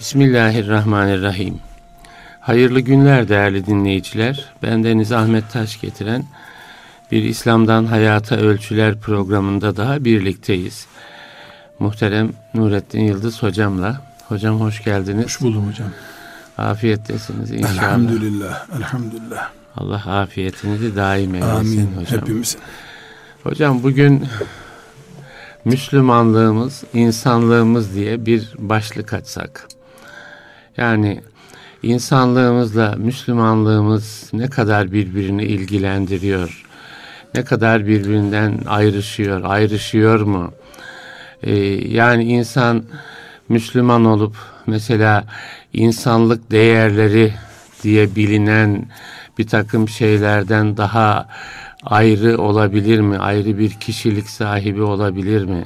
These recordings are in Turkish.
Bismillahirrahmanirrahim. Hayırlı günler değerli dinleyiciler. Ben Deniz Ahmet Taş getiren bir İslam'dan Hayata Ölçüler programında daha birlikteyiz. Muhterem Nurettin Yıldız hocamla. Hocam hoş geldiniz. Hoş buldum hocam. Afiyettesiniz inşallah. Elhamdülillah, elhamdülillah. Allah afiyetinizi daim eylesin Amin hocam. hepimizin. Hocam bugün Müslümanlığımız, insanlığımız diye bir başlık açsak. Yani insanlığımızla Müslümanlığımız ne kadar birbirini ilgilendiriyor? Ne kadar birbirinden ayrışıyor? Ayrışıyor mu? Ee, yani insan Müslüman olup mesela insanlık değerleri diye bilinen bir takım şeylerden daha ayrı olabilir mi? Ayrı bir kişilik sahibi olabilir mi?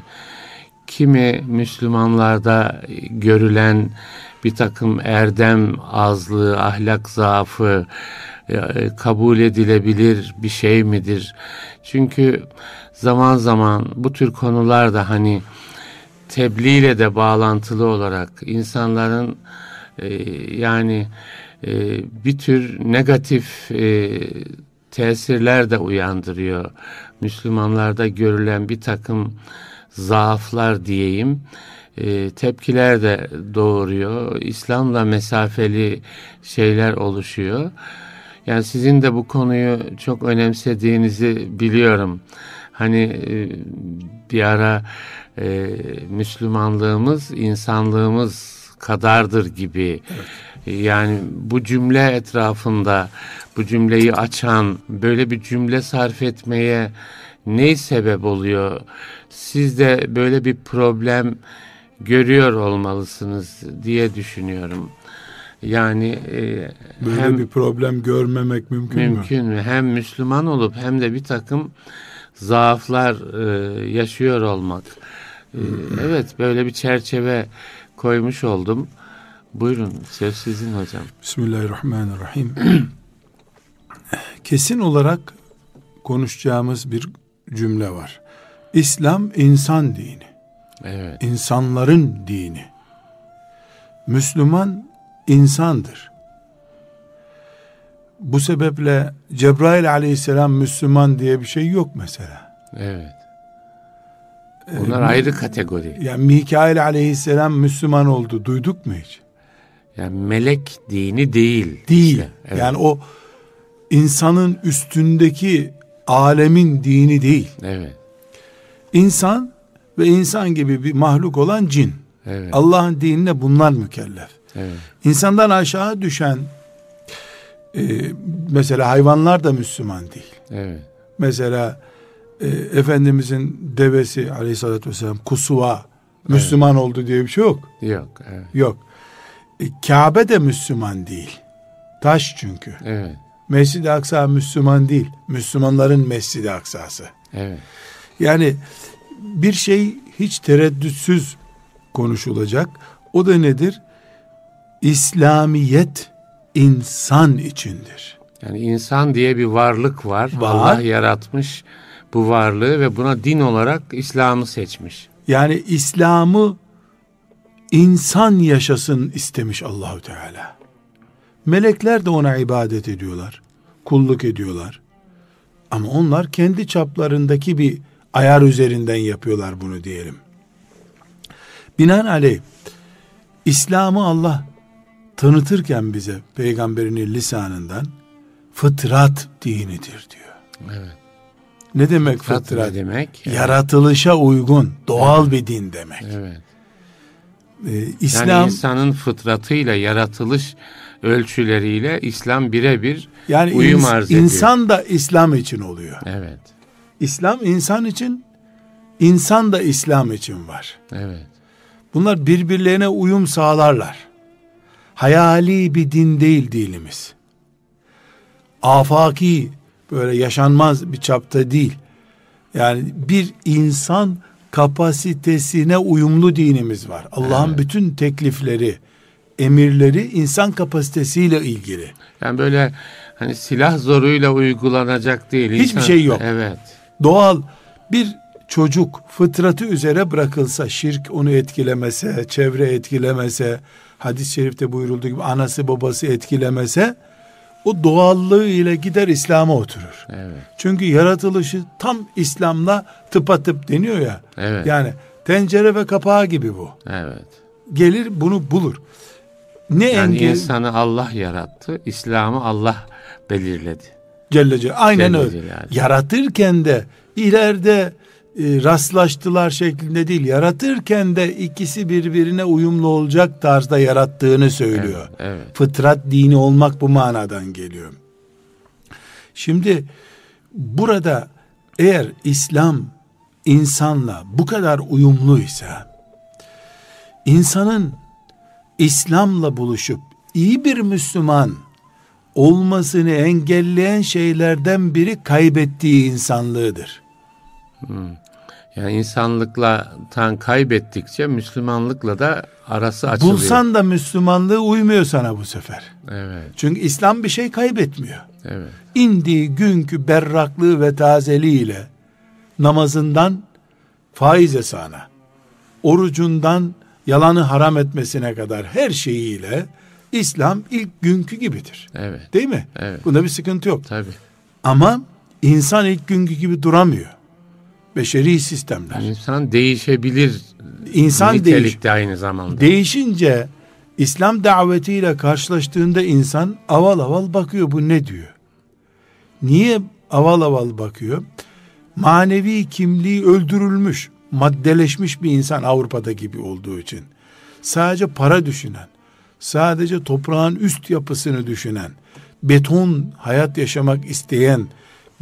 Kimi Müslümanlarda görülen bir takım erdem azlığı, ahlak zaafı e, kabul edilebilir bir şey midir? Çünkü zaman zaman bu tür konularda hani tebliğ ile de bağlantılı olarak insanların e, yani e, bir tür negatif e, tesirler de uyandırıyor. Müslümanlarda görülen bir takım zaaflar diyeyim e, tepkiler de doğuruyor. İslam'la mesafeli şeyler oluşuyor. Yani sizin de bu konuyu çok önemsediğinizi biliyorum. Hani e, bir ara e, Müslümanlığımız insanlığımız kadardır gibi. Evet. Yani bu cümle etrafında bu cümleyi açan böyle bir cümle sarf etmeye ne sebep oluyor? Siz de böyle bir problem görüyor olmalısınız diye düşünüyorum. Yani e, böyle hem, bir problem görmemek mümkün, mümkün mü? mü? Hem Müslüman olup hem de bir takım zaaflar e, yaşıyor olmak. E, evet böyle bir çerçeve koymuş oldum. Buyurun söz sizin hocam. Bismillahirrahmanirrahim. Kesin olarak konuşacağımız bir cümle var. İslam insan dini. Evet. İnsanların dini. Müslüman insandır. Bu sebeple Cebrail aleyhisselam Müslüman diye bir şey yok mesela. Evet. Bunlar ee, ayrı kategori. Yani Mikail aleyhisselam Müslüman oldu. Duyduk mu hiç? Yani melek dini değil. Değil. Işte, evet. Yani o insanın üstündeki alemin dini değil. Evet. İnsan ve insan gibi bir mahluk olan cin. Evet. Allah'ın dinine bunlar mükellef. Evet. İnsandan aşağı düşen e, mesela hayvanlar da Müslüman değil. Evet. Mesela e, Efendimizin devesi aleyhissalatü vesselam kusuva Müslüman evet. oldu diye bir şey yok. Yok. Evet. Yok. E, Kabe de Müslüman değil. Taş çünkü. Evet. Mescid-i Aksa Müslüman değil. Müslümanların Mescid-i Aksa'sı. Evet. Yani bir şey hiç tereddütsüz konuşulacak. O da nedir? İslamiyet insan içindir. Yani insan diye bir varlık var. var. Allah yaratmış bu varlığı ve buna din olarak İslam'ı seçmiş. Yani İslam'ı insan yaşasın istemiş Allahu Teala. Melekler de ona ibadet ediyorlar. Kulluk ediyorlar. Ama onlar kendi çaplarındaki bir ayar üzerinden yapıyorlar bunu diyelim. Binaenaleyh İslam'ı Allah tanıtırken bize peygamberinin lisanından fıtrat dinidir diyor. Evet. Ne demek fıtrat? fıtrat? Ne demek? Yaratılışa uygun, doğal evet. bir din demek. Evet. Ee, İslam yani insanın fıtratıyla yaratılış ölçüleriyle İslam birebir yani uyum ins, arz ediyor. İnsan da İslam için oluyor. Evet. İslam insan için, insan da İslam için var. Evet. Bunlar birbirlerine uyum sağlarlar. Hayali bir din değil dinimiz. Afaki böyle yaşanmaz bir çapta değil. Yani bir insan kapasitesine uyumlu dinimiz var. Allah'ın evet. bütün teklifleri, emirleri insan kapasitesiyle ilgili. Yani böyle hani silah zoruyla uygulanacak değil. Hiçbir insan, şey yok. Evet. Doğal bir çocuk fıtratı üzere bırakılsa, şirk onu etkilemese, çevre etkilemese, hadis-i şerifte buyurulduğu gibi anası babası etkilemese o doğallığı ile gider İslam'a oturur. Evet. Çünkü yaratılışı tam İslam'la tıpatıp deniyor ya. Evet. Yani tencere ve kapağı gibi bu. Evet. Gelir bunu bulur. Ne Yani engel insanı Allah yarattı, İslam'ı Allah belirledi. Celle Celle. Aynen Celle öyle. Celaluhu. Yaratırken de ileride e, rastlaştılar şeklinde değil. Yaratırken de ikisi birbirine uyumlu olacak tarzda yarattığını söylüyor. Evet, evet. Fıtrat dini olmak bu manadan geliyor. Şimdi burada eğer İslam insanla bu kadar uyumluysa insanın İslam'la buluşup iyi bir Müslüman olmasını engelleyen şeylerden biri kaybettiği insanlığıdır. Yani insanlıkla tan kaybettikçe Müslümanlıkla da arası açılıyor. Bulsan da Müslümanlığı uymuyor sana bu sefer. Evet, Çünkü İslam bir şey kaybetmiyor. evet. indiği günkü berraklığı ve tazeliğiyle namazından faiz hesana, orucundan yalanı haram etmesine kadar her şeyiyle İslam ilk günkü gibidir. Evet. Değil mi? Evet. Bunda bir sıkıntı yok. Tabii. Ama insan ilk günkü gibi duramıyor. Beşeri sistemler. İnsan değişebilir. İnsan değiş, nitelikte aynı zamanda. değişince İslam davetiyle karşılaştığında insan aval aval bakıyor bu ne diyor. Niye aval aval bakıyor? Manevi kimliği öldürülmüş, maddeleşmiş bir insan Avrupa'da gibi olduğu için. Sadece para düşünen, sadece toprağın üst yapısını düşünen, beton hayat yaşamak isteyen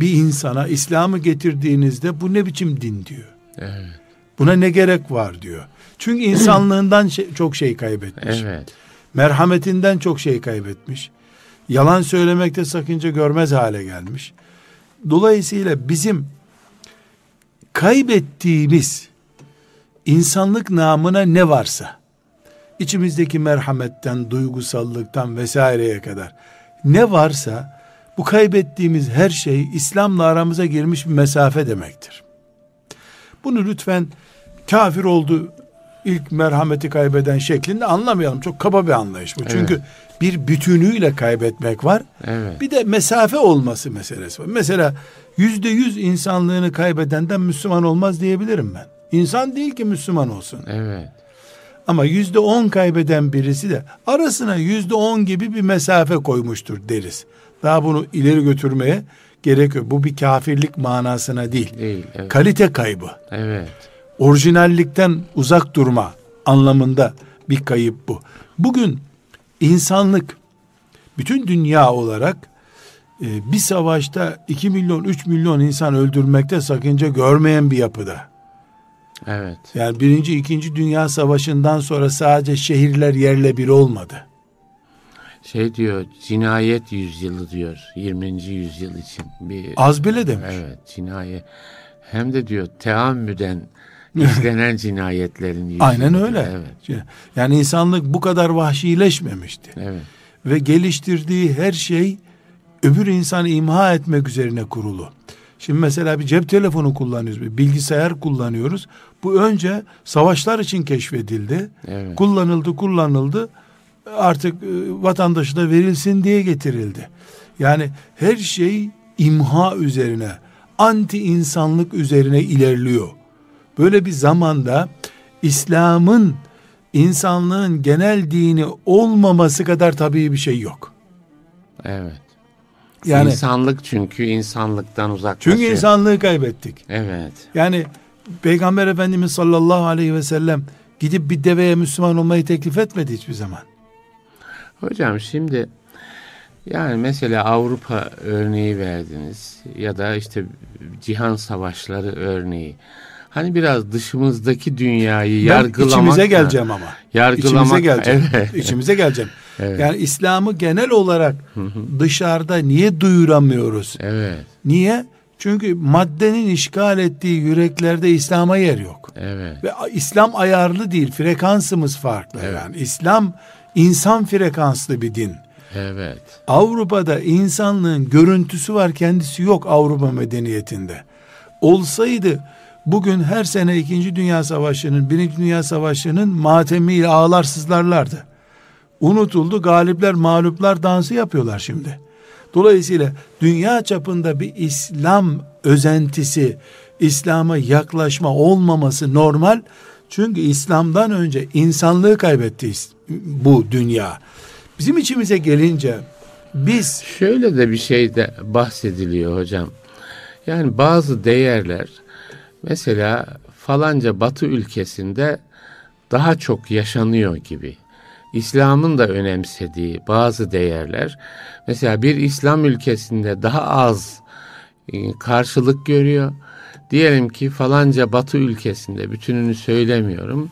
bir insana İslam'ı getirdiğinizde bu ne biçim din diyor. evet. Buna ne gerek var diyor. Çünkü insanlığından şey- çok şey kaybetmiş. Evet. Merhametinden çok şey kaybetmiş. Yalan söylemekte sakınca görmez hale gelmiş. Dolayısıyla bizim kaybettiğimiz insanlık namına ne varsa içimizdeki merhametten, duygusallıktan vesaireye kadar ne varsa bu kaybettiğimiz her şey İslam'la aramıza girmiş bir mesafe demektir. Bunu lütfen kafir oldu ilk merhameti kaybeden şeklinde anlamayalım. Çok kaba bir anlayış bu. Çünkü bir bütünüyle kaybetmek var. Evet. Bir de mesafe olması meselesi var. Mesela yüzde yüz insanlığını kaybedenden Müslüman olmaz diyebilirim ben. İnsan değil ki Müslüman olsun. Evet. Ama yüzde on kaybeden birisi de arasına yüzde on gibi bir mesafe koymuştur deriz. Daha bunu ileri götürmeye gerek yok. Bu bir kafirlik manasına değil. Değil. Evet. Kalite kaybı. evet. Orijinallikten uzak durma anlamında bir kayıp bu. Bugün insanlık bütün dünya olarak e, bir savaşta 2 milyon 3 milyon insan öldürmekte sakınca görmeyen bir yapıda. Evet. Yani birinci, ikinci dünya savaşından sonra sadece şehirler yerle bir olmadı. Şey diyor cinayet yüzyılı diyor 20. yüzyıl için bir Az bile demiş. evet cinayet hem de diyor teammüden işlenen cinayetlerin yüzyılı. Aynen öyle. Evet. Yani insanlık bu kadar vahşileşmemişti. Evet. Ve geliştirdiği her şey öbür insanı imha etmek üzerine kurulu. Şimdi mesela bir cep telefonu kullanıyoruz, bir bilgisayar kullanıyoruz. Bu önce savaşlar için keşfedildi. Evet. Kullanıldı, kullanıldı. Artık e, vatandaşına verilsin diye getirildi. Yani her şey imha üzerine, anti insanlık üzerine ilerliyor. Böyle bir zamanda İslam'ın insanlığın genel dini olmaması kadar tabii bir şey yok. Evet. Yani İnsanlık çünkü insanlıktan uzaklaşıyor. çünkü insanlığı kaybettik. Evet. Yani Peygamber Efendimiz sallallahu aleyhi ve sellem gidip bir deveye Müslüman olmayı teklif etmedi hiçbir zaman. Hocam şimdi yani mesela Avrupa örneği verdiniz ya da işte cihan savaşları örneği. Hani biraz dışımızdaki dünyayı Ben yargılamak. içimize geleceğim ama. Yargılamak. İçimize geleceğim. Evet. İçimize geleceğim. Evet. Yani İslam'ı genel olarak dışarıda niye duyuramıyoruz? Evet. Niye? Çünkü maddenin işgal ettiği yüreklerde İslam'a yer yok. Evet. Ve İslam ayarlı değil, frekansımız farklı. Yani İslam insan frekanslı bir din. Evet. Avrupa'da insanlığın görüntüsü var, kendisi yok Avrupa medeniyetinde. Olsaydı bugün her sene 2. Dünya Savaşı'nın, 1. Dünya Savaşı'nın matemiyle ağlar sızlarlardı. unutuldu. Galipler mağluplar dansı yapıyorlar şimdi. Dolayısıyla dünya çapında bir İslam özentisi, İslam'a yaklaşma olmaması normal. Çünkü İslam'dan önce insanlığı kaybetti bu dünya. Bizim içimize gelince biz şöyle de bir şey de bahsediliyor hocam. Yani bazı değerler mesela falanca batı ülkesinde daha çok yaşanıyor gibi. İslam'ın da önemsediği bazı değerler mesela bir İslam ülkesinde daha az e, karşılık görüyor. Diyelim ki falanca batı ülkesinde bütününü söylemiyorum.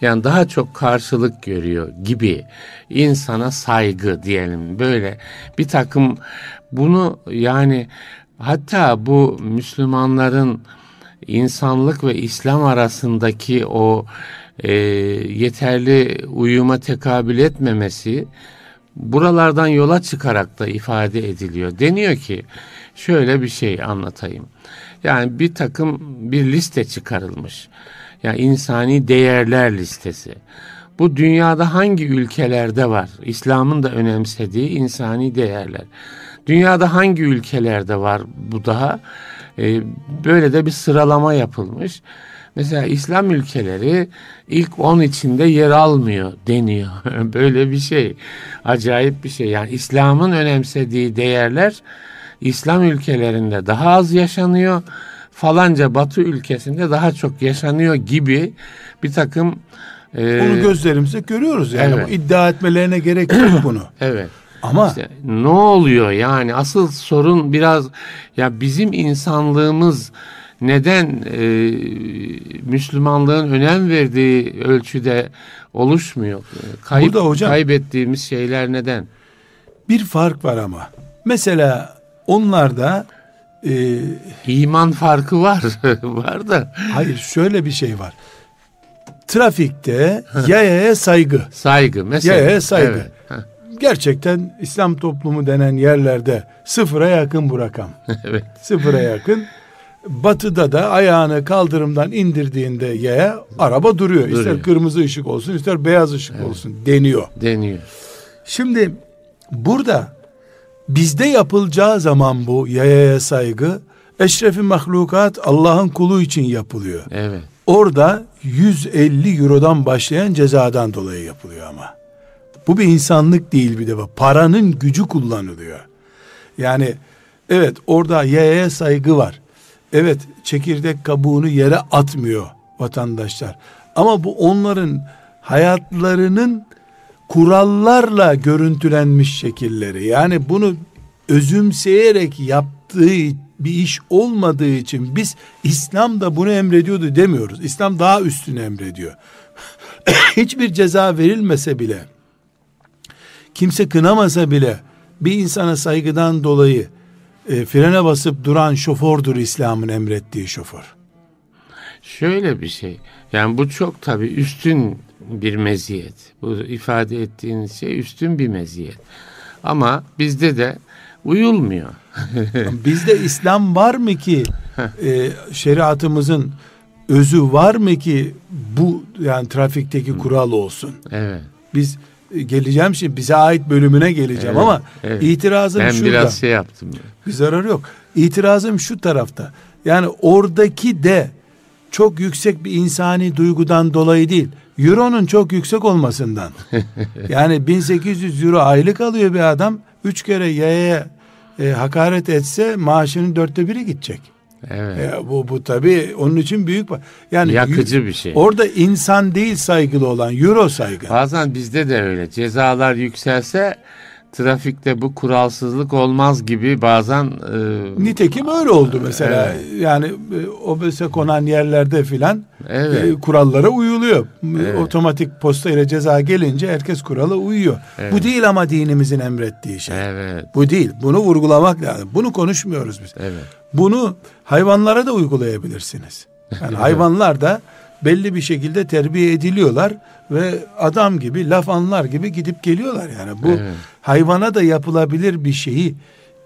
Yani daha çok karşılık görüyor gibi insana saygı diyelim böyle bir takım bunu yani hatta bu Müslümanların insanlık ve İslam arasındaki o e, yeterli uyuma tekabül etmemesi buralardan yola çıkarak da ifade ediliyor. Deniyor ki şöyle bir şey anlatayım. Yani bir takım bir liste çıkarılmış. Yani insani değerler listesi. Bu dünyada hangi ülkelerde var? İslam'ın da önemsediği insani değerler. Dünyada hangi ülkelerde var bu daha? Ee, böyle de bir sıralama yapılmış. Mesela İslam ülkeleri ilk 10 içinde yer almıyor deniyor. Böyle bir şey. Acayip bir şey. Yani İslam'ın önemsediği değerler İslam ülkelerinde daha az yaşanıyor. Falanca Batı ülkesinde daha çok yaşanıyor gibi bir takım e, onu gözlerimizde görüyoruz yani. Evet. iddia etmelerine gerek yok bunu. evet. Ama işte ne oluyor yani asıl sorun biraz ya bizim insanlığımız neden e, Müslümanlığın önem verdiği ölçüde oluşmuyor? Kayıp, Burada hocam, kaybettiğimiz şeyler neden? Bir fark var ama. Mesela onlarda e, iman farkı var. var da. Hayır şöyle bir şey var. Trafikte yayaya saygı. Saygı mesela. Yayaya saygı. Evet. Gerçekten İslam toplumu denen yerlerde sıfıra yakın bu rakam. evet. Sıfıra yakın. Batıda da ayağını kaldırımdan indirdiğinde yaya araba duruyor. duruyor. İster kırmızı ışık olsun ister beyaz ışık evet. olsun deniyor. Deniyor. Şimdi burada bizde yapılacağı zaman bu yayaya saygı eşrefi mahlukat Allah'ın kulu için yapılıyor. Evet. Orada 150 eurodan başlayan cezadan dolayı yapılıyor ama. Bu bir insanlık değil bir defa. Paranın gücü kullanılıyor. Yani evet orada yayaya saygı var. Evet çekirdek kabuğunu yere atmıyor vatandaşlar. Ama bu onların hayatlarının kurallarla görüntülenmiş şekilleri. Yani bunu özümseyerek yaptığı bir iş olmadığı için biz İslam da bunu emrediyordu demiyoruz. İslam daha üstünü emrediyor. Hiçbir ceza verilmese bile kimse kınamasa bile bir insana saygıdan dolayı e, frene basıp duran şofördür İslam'ın emrettiği şoför. Şöyle bir şey. Yani bu çok tabii üstün bir meziyet. Bu ifade ettiğiniz şey üstün bir meziyet. Ama bizde de uyulmuyor. bizde İslam var mı ki e, şeriatımızın özü var mı ki bu yani trafikteki kural olsun? Evet. Biz geleceğim şimdi bize ait bölümüne geleceğim evet, ama evet. itirazım ben şurada. Ben biraz şey yaptım. Bir zarar yok. İtirazım şu tarafta. Yani oradaki de çok yüksek bir insani duygudan dolayı değil. Euro'nun çok yüksek olmasından. yani 1800 euro aylık alıyor bir adam. Üç kere yaya e, hakaret etse maaşının dörtte biri gidecek. Evet. E, bu bu tabii onun için büyük yani yakıcı bir şey. Orada insan değil saygılı olan euro saygı. Bazen bizde de öyle. Cezalar yükselse trafikte bu kuralsızlık olmaz gibi bazen e, nitekim öyle oldu mesela evet. yani e, obese konan yerlerde filan evet. e, kurallara uyuluyor evet. otomatik posta ile ceza gelince herkes kurala uyuyor evet. bu değil ama dinimizin emrettiği şey evet. bu değil bunu vurgulamak lazım bunu konuşmuyoruz biz evet. bunu hayvanlara da uygulayabilirsiniz yani hayvanlar da belli bir şekilde terbiye ediliyorlar ve adam gibi laf anlar gibi gidip geliyorlar yani bu evet. hayvana da yapılabilir bir şeyi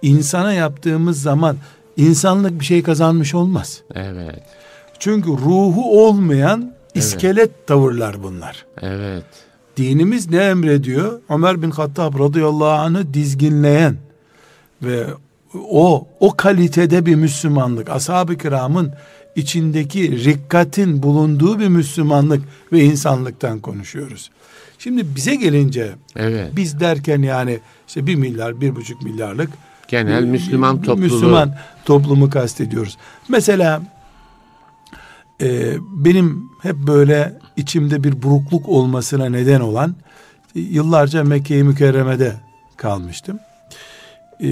insana yaptığımız zaman insanlık bir şey kazanmış olmaz. Evet. Çünkü ruhu olmayan iskelet evet. tavırlar bunlar. Evet. dinimiz ne emrediyor? Ömer bin Hattab radıyallahu anh'ı dizginleyen ve o o kalitede bir Müslümanlık, ashab-ı kiramın içindeki rikkatin bulunduğu bir Müslümanlık ve insanlıktan konuşuyoruz. Şimdi bize gelince Evet. biz derken yani işte bir milyar, bir buçuk milyarlık Genel bir- Müslüman topluluğu. Müslüman toplumu kastediyoruz. Mesela e, benim hep böyle içimde bir burukluk olmasına neden olan e, yıllarca Mekke-i Mükerreme'de kalmıştım. E,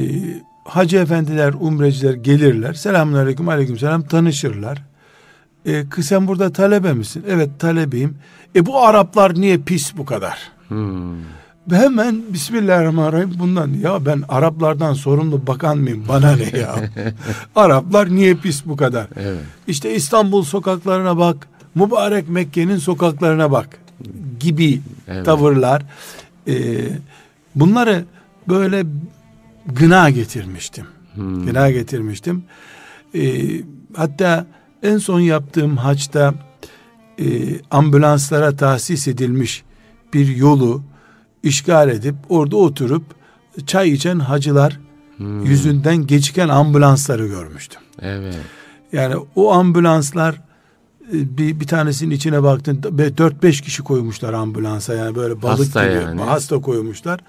hacı efendiler, umreciler gelirler. Selamun aleyküm, aleyküm selam tanışırlar. E, kız sen burada talebe misin? Evet talebeyim. E bu Araplar niye pis bu kadar? Hmm. Hemen Bismillahirrahmanirrahim bundan ya ben Araplardan sorumlu bakan mıyım bana ne ya Araplar niye pis bu kadar Evet. İşte İstanbul sokaklarına bak mübarek Mekke'nin sokaklarına bak gibi Evet. tavırlar Ee, bunları böyle gına getirmiştim Hmm. gına getirmiştim Ee, hatta en son yaptığım haçta e, ambulanslara tahsis edilmiş bir yolu işgal edip orada oturup çay içen hacılar Hmm. yüzünden geçiken ambulansları görmüştüm. Evet. Yani o ambulanslar e, bir, bir tanesinin içine baktın 4-5 kişi koymuşlar ambulansa yani böyle balık Hasta gibi yani. hasta koymuşlar.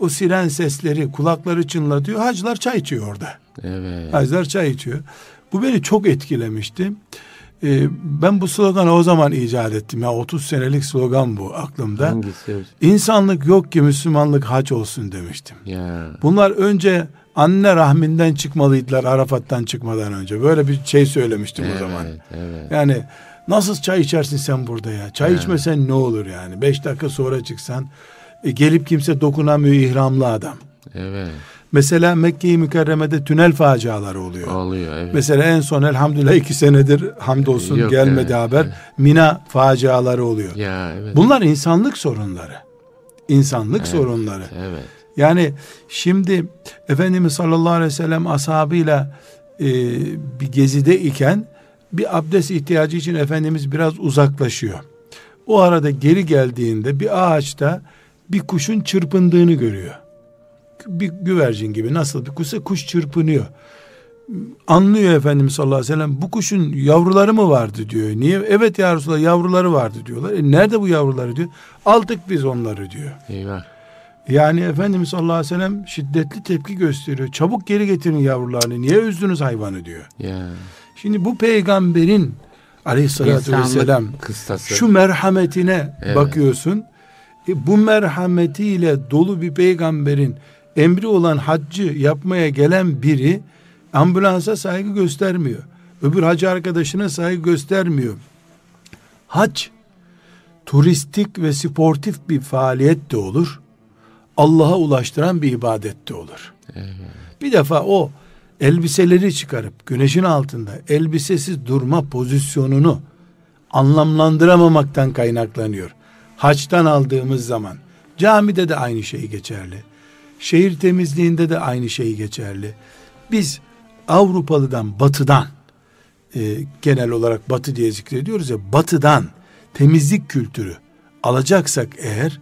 O siren sesleri kulakları çınlatıyor. Hacılar çay içiyor orada. Evet. Hacılar çay içiyor. Bu beni çok etkilemişti. Ee, ben bu sloganı o zaman icat ettim. Ya 30 senelik slogan bu aklımda. Hangisi? İnsanlık yok ki Müslümanlık hac olsun demiştim. Ya. Bunlar önce anne rahminden çıkmalıydılar Arafat'tan çıkmadan önce. Böyle bir şey söylemiştim o zaman. Evet, evet. Yani nasıl çay içersin sen burada ya? Çay Evet. içmesen ne olur yani? Beş dakika sonra çıksan e, gelip kimse dokunamıyor ihramlı adam. Evet. Mesela Mekke-i Mükerreme'de tünel faciaları oluyor. Oluyor evet. Mesela en son elhamdülillah iki senedir hamdolsun Yok, gelmedi evet, haber. evet. Mina faciaları oluyor. Ya evet. Bunlar insanlık sorunları. İnsanlık Evet, sorunları. Evet. Yani şimdi Efendimiz sallallahu aleyhi ve sellem ashabıyla e, bir gezide iken bir abdest ihtiyacı için Efendimiz biraz uzaklaşıyor. O arada geri geldiğinde bir ağaçta bir kuşun çırpındığını görüyor. Bir güvercin gibi nasıl bir kuşsa kuş çırpınıyor. Anlıyor Efendimiz sallallahu aleyhi ve sellem bu kuşun yavruları mı vardı diyor. Niye? Evet ya Resulallah yavruları vardı diyorlar. E nerede bu yavruları diyor. Aldık biz onları diyor. Eyvah. Yani Efendimiz sallallahu aleyhi ve sellem şiddetli tepki gösteriyor. Çabuk geri getirin yavrularını. Niye üzdünüz hayvanı diyor. Ya. Şimdi bu peygamberin aleyhissalatü vesselam kıstası. şu merhametine Evet. bakıyorsun. E, bu merhametiyle dolu bir peygamberin emri olan haccı yapmaya gelen biri ambulansa saygı göstermiyor. Öbür hacı arkadaşına saygı göstermiyor. Hac turistik ve sportif bir faaliyet de olur. Allah'a ulaştıran bir ibadet de olur. Evet. Bir defa o elbiseleri çıkarıp güneşin altında elbisesiz durma pozisyonunu anlamlandıramamaktan kaynaklanıyor. Haçtan aldığımız zaman camide de aynı şey geçerli. Şehir temizliğinde de aynı şey geçerli. Biz Avrupalıdan, batıdan e, genel olarak batı diye zikrediyoruz ya batıdan temizlik kültürü alacaksak eğer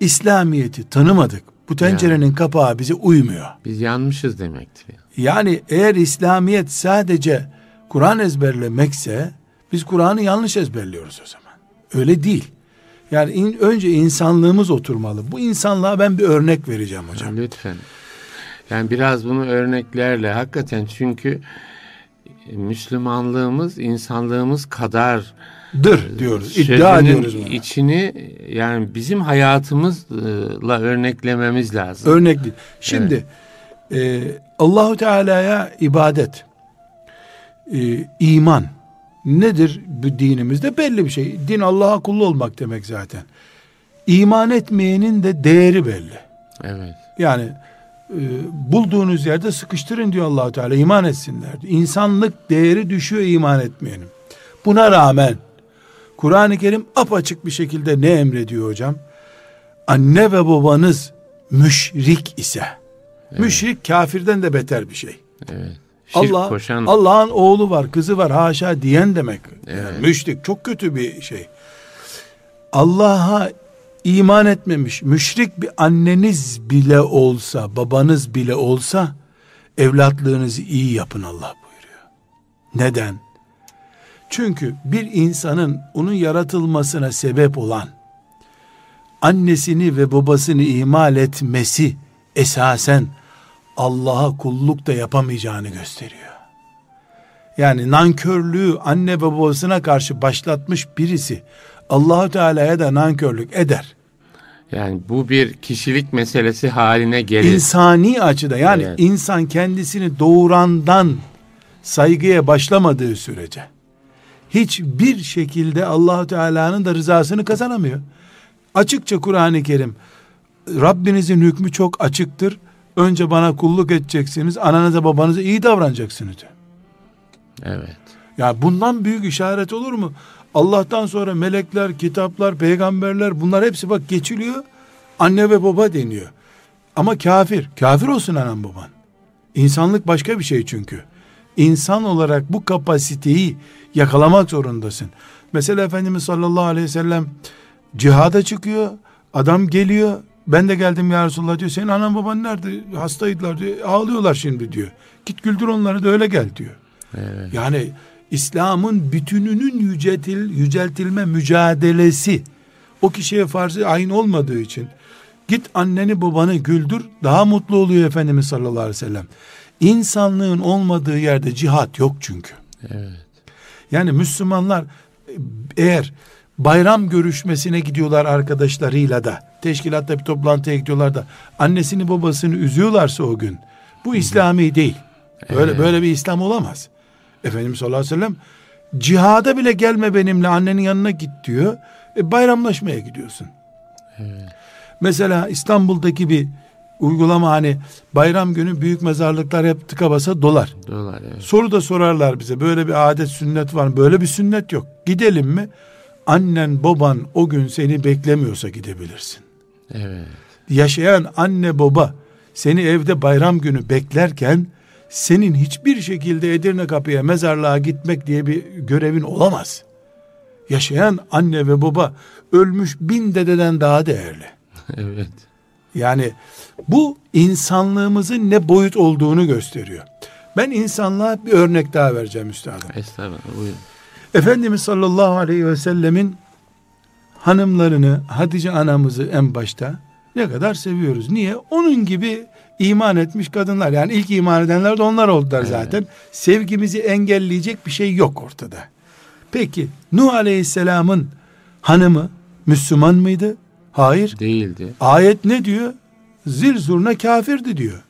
İslamiyet'i tanımadık. Bu tencerenin kapağı bize uymuyor. Biz yanmışız demektir. Yani eğer İslamiyet sadece Kur'an ezberlemekse biz Kur'an'ı yanlış ezberliyoruz o zaman. Öyle değil. Yani in- önce insanlığımız oturmalı. Bu insanlığa ben bir örnek vereceğim hocam. Lütfen. Yani biraz bunu örneklerle hakikaten çünkü Müslümanlığımız insanlığımız kadar Dır diyoruz. iddia sözünün ediyoruz bunu. içini yani bizim hayatımızla örneklememiz lazım. Örnek değil. Şimdi e, Allahu Teala'ya ibadet, e, iman nedir bu dinimizde belli bir şey. Din Allah'a kullu olmak demek zaten. İman etmeyenin de değeri belli. Evet. Yani e, bulduğunuz yerde sıkıştırın diyor Allahu Teala iman etsinler. İnsanlık değeri düşüyor iman etmeyenin. Buna rağmen Kur'an-ı Kerim apaçık bir şekilde ne emrediyor hocam? Anne ve babanız müşrik ise müşrik kafirden de beter bir şey. Evet. Allah koşan Allah'ın oğlu var, kızı var haşa diyen demek. Yani Evet. müşrik çok kötü bir şey. Allah'a iman etmemiş, müşrik bir anneniz bile olsa, babanız bile olsa evlatlığınızı iyi yapın Allah buyuruyor. Neden? Çünkü bir insanın onun yaratılmasına sebep olan annesini ve babasını ihmal etmesi esasen Allah'a kulluk da yapamayacağını gösteriyor. Yani nankörlüğü anne ve babasına karşı başlatmış birisi Allahu Teala'ya da nankörlük eder. Yani bu bir kişilik meselesi haline gelir. İnsani açıda yani Evet. insan kendisini doğurandan saygıya başlamadığı sürece hiçbir şekilde Allahu Teala'nın da rızasını kazanamıyor. Açıkça Kur'an-ı Kerim Rabbinizin hükmü çok açıktır. Önce bana kulluk edeceksiniz. Ananıza babanıza iyi davranacaksınız diyor. Evet. Ya bundan büyük işaret olur mu? Allah'tan sonra melekler, kitaplar, peygamberler bunlar hepsi bak geçiliyor. Anne ve baba deniyor. Ama kafir. Kafir olsun anan baban. İnsanlık başka bir şey çünkü. İnsan olarak bu kapasiteyi yakalamak zorundasın. Mesela Efendimiz sallallahu aleyhi ve sellem cihada çıkıyor. Adam geliyor. Ben de geldim ya Resulullah diyor. Senin anan baban nerede? Hastaydılar diyor. Ağlıyorlar şimdi diyor. Git güldür onları da öyle gel diyor. Evet. Yani İslam'ın bütününün yüceltil, yüceltilme mücadelesi o kişiye farz aynı olmadığı için git anneni babanı güldür daha mutlu oluyor Efendimiz sallallahu aleyhi ve sellem. İnsanlığın olmadığı yerde cihat yok çünkü. Evet. Yani Müslümanlar e, eğer bayram görüşmesine gidiyorlar arkadaşlarıyla da teşkilatta bir toplantıya gidiyorlar da annesini babasını üzüyorlarsa o gün bu İslami değil. Böyle Evet. böyle bir İslam olamaz. Efendimiz sallallahu aleyhi ve sellem cihada bile gelme benimle annenin yanına git diyor. E, bayramlaşmaya gidiyorsun. Mesela İstanbul'daki bir uygulama hani bayram günü büyük mezarlıklar hep tıka basa dolar. Dolar evet. Soru da sorarlar bize. Böyle bir adet sünnet var mı? Böyle bir sünnet yok. Gidelim mi? Annen baban o gün seni beklemiyorsa gidebilirsin. Evet. Yaşayan anne baba seni evde bayram günü beklerken senin hiçbir şekilde Edirne kapıya mezarlığa gitmek diye bir görevin olamaz. Yaşayan anne ve baba ölmüş bin dededen daha değerli. evet. Yani bu insanlığımızın ne boyut olduğunu gösteriyor. Ben insanlığa bir örnek daha vereceğim üstadım. Estağfurullah. Buyurun. Efendimiz sallallahu aleyhi ve sellemin hanımlarını Hatice anamızı en başta ne kadar seviyoruz. Niye? Onun gibi iman etmiş kadınlar. Yani ilk iman edenler de onlar oldular Evet. zaten. Sevgimizi engelleyecek bir şey yok ortada. Peki Nuh aleyhisselamın hanımı Müslüman mıydı? Hayır. Değildi. Ayet ne diyor? Zil zurna kafirdi diyor.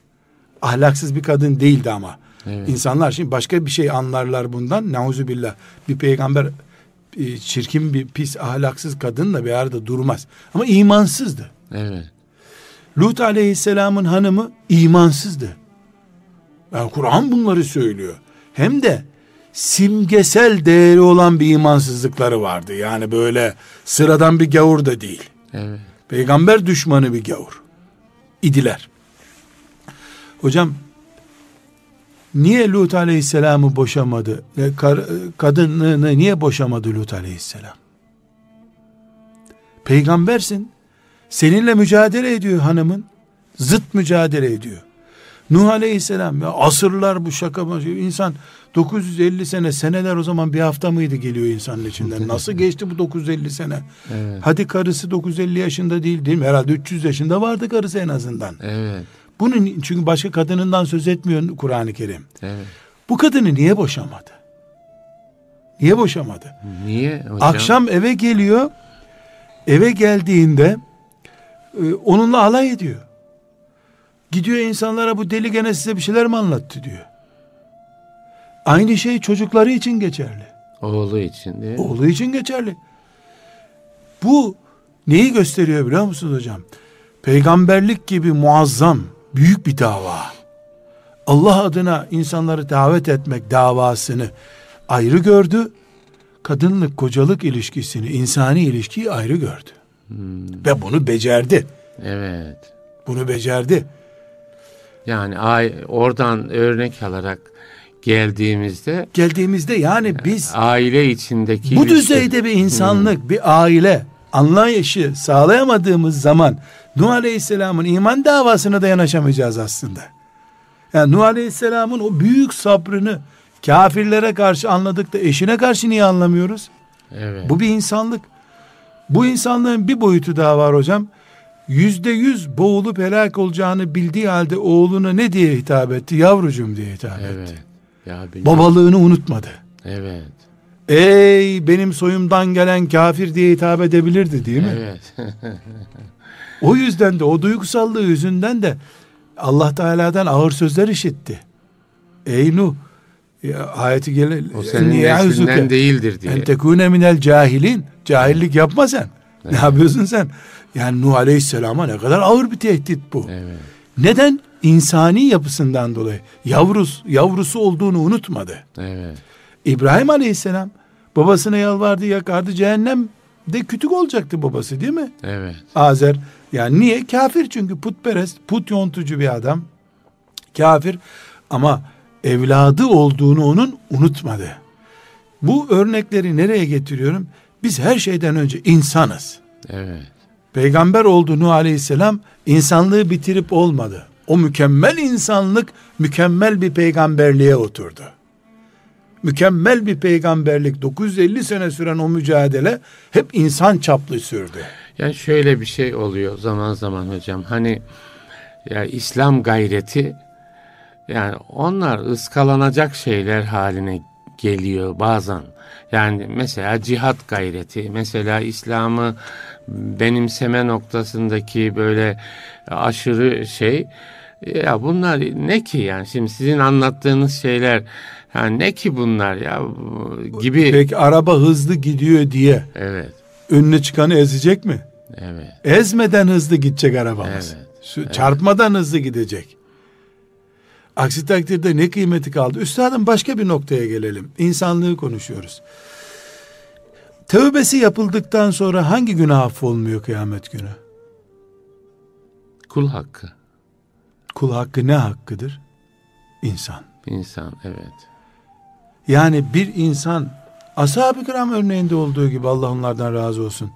Ahlaksız bir kadın değildi ama. Evet. İnsanlar şimdi başka bir şey anlarlar bundan. Nauzubillah. Bir peygamber e, çirkin bir pis ahlaksız kadınla bir arada durmaz. Ama imansızdı. Evet. Lut aleyhisselamın hanımı imansızdı. Yani Kur'an bunları söylüyor. Hem de simgesel değeri olan bir imansızlıkları vardı. Yani böyle sıradan bir gavur da değil. Evet. Peygamber düşmanı bir gavur. İdiler. Hocam niye Lut aleyhisselamı boşamadı? E, e, kadınını niye boşamadı Lut aleyhisselam? Peygambersin. Seninle mücadele ediyor hanımın. Zıt mücadele ediyor. Nuh aleyhisselam ya asırlar bu şaka mı? İnsan 950 sene seneler o zaman bir hafta mıydı geliyor insanın içinden. Nasıl geçti bu 950 sene? Evet. Hadi karısı 950 yaşında değil değil mi? Herhalde 300 yaşında vardı karısı en azından. Evet. Bunun çünkü başka kadınından söz etmiyor Kur'an-ı Kerim. Evet. Bu kadını niye boşamadı? Niye boşamadı? Niye hocam? Akşam eve geliyor. Eve geldiğinde e, onunla alay ediyor. Gidiyor insanlara bu deli gene size bir şeyler mi anlattı diyor. Aynı şey çocukları için geçerli. Oğlu için değil mi? Oğlu için geçerli. Bu neyi gösteriyor biliyor musunuz hocam? Peygamberlik gibi muazzam, büyük bir dava. Allah adına insanları davet etmek davasını ayrı gördü. Kadınlık kocalık ilişkisini, insani ilişkiyi ayrı gördü. Ve bunu becerdi. Evet. Bunu becerdi. Yani ay, oradan örnek alarak geldiğimizde Geldiğimizde yani biz aile içindeki bu düzeyde bir insanlık, bir aile anlayışı sağlayamadığımız zaman Nuh Aleyhisselam'ın iman davasına da yanaşamayacağız aslında. Yani Nuh Aleyhisselam'ın o büyük sabrını kafirlere karşı anladık da eşine karşı niye anlamıyoruz? Evet. Bu bir insanlık. Bu insanlığın bir boyutu daha var hocam. Yüzde yüz boğulup helak olacağını bildiği halde oğluna ne diye hitap etti? Yavrucum diye hitap Evet. etti. Ya Babalığını unutmadı. Evet. Ey benim soyumdan gelen kafir diye hitap edebilirdi değil mi? Evet. O yüzden de o duygusallığı yüzünden de Allah Teala'dan ağır sözler işitti. Ey Nuh ya, ayeti gele o senin "Enni neslinden değildir diye. en tekune minel cahilin cahillik yapma sen. Ne yapıyorsun sen? Yani Nuh Aleyhisselam'a ne kadar ağır bir tehdit bu. Evet. Neden? İnsani yapısından dolayı. Yavrus, yavrusu olduğunu unutmadı. Evet. İbrahim Aleyhisselam babasına yalvardı yakardı cehennem de kütük olacaktı babası değil mi? Evet. Azer yani niye? Kafir çünkü putperest, put yontucu bir adam. Kafir ama evladı olduğunu onun unutmadı. Bu örnekleri nereye getiriyorum? Biz her şeyden önce insanız. Evet. Peygamber oldu Nuh Aleyhisselam insanlığı bitirip olmadı. O mükemmel insanlık mükemmel bir peygamberliğe oturdu. Mükemmel bir peygamberlik 950 sene süren o mücadele hep insan çaplı sürdü. Yani şöyle bir şey oluyor zaman zaman hocam. Hani ya İslam gayreti yani onlar ıskalanacak şeyler haline geliyor bazen. Yani mesela cihat gayreti, mesela İslam'ı benimseme noktasındaki böyle aşırı şey ya bunlar ne ki yani şimdi sizin anlattığınız şeyler ha ne ki bunlar ya gibi Peki araba hızlı gidiyor diye evet önüne çıkanı ezecek mi? evet Ezmeden hızlı gidecek arabamız. Evet, Çarpmadan hızlı gidecek. Aksi takdirde ne kıymeti kaldı? Üstadım başka bir noktaya gelelim. İnsanlığı konuşuyoruz. Tövbesi yapıldıktan sonra hangi günah affolmuyor kıyamet günü? kul hakkı Kul hakkı ne hakkıdır? İnsan. insan evet Yani bir insan ashab-ı kiram örneğinde olduğu gibi Allah onlardan razı olsun.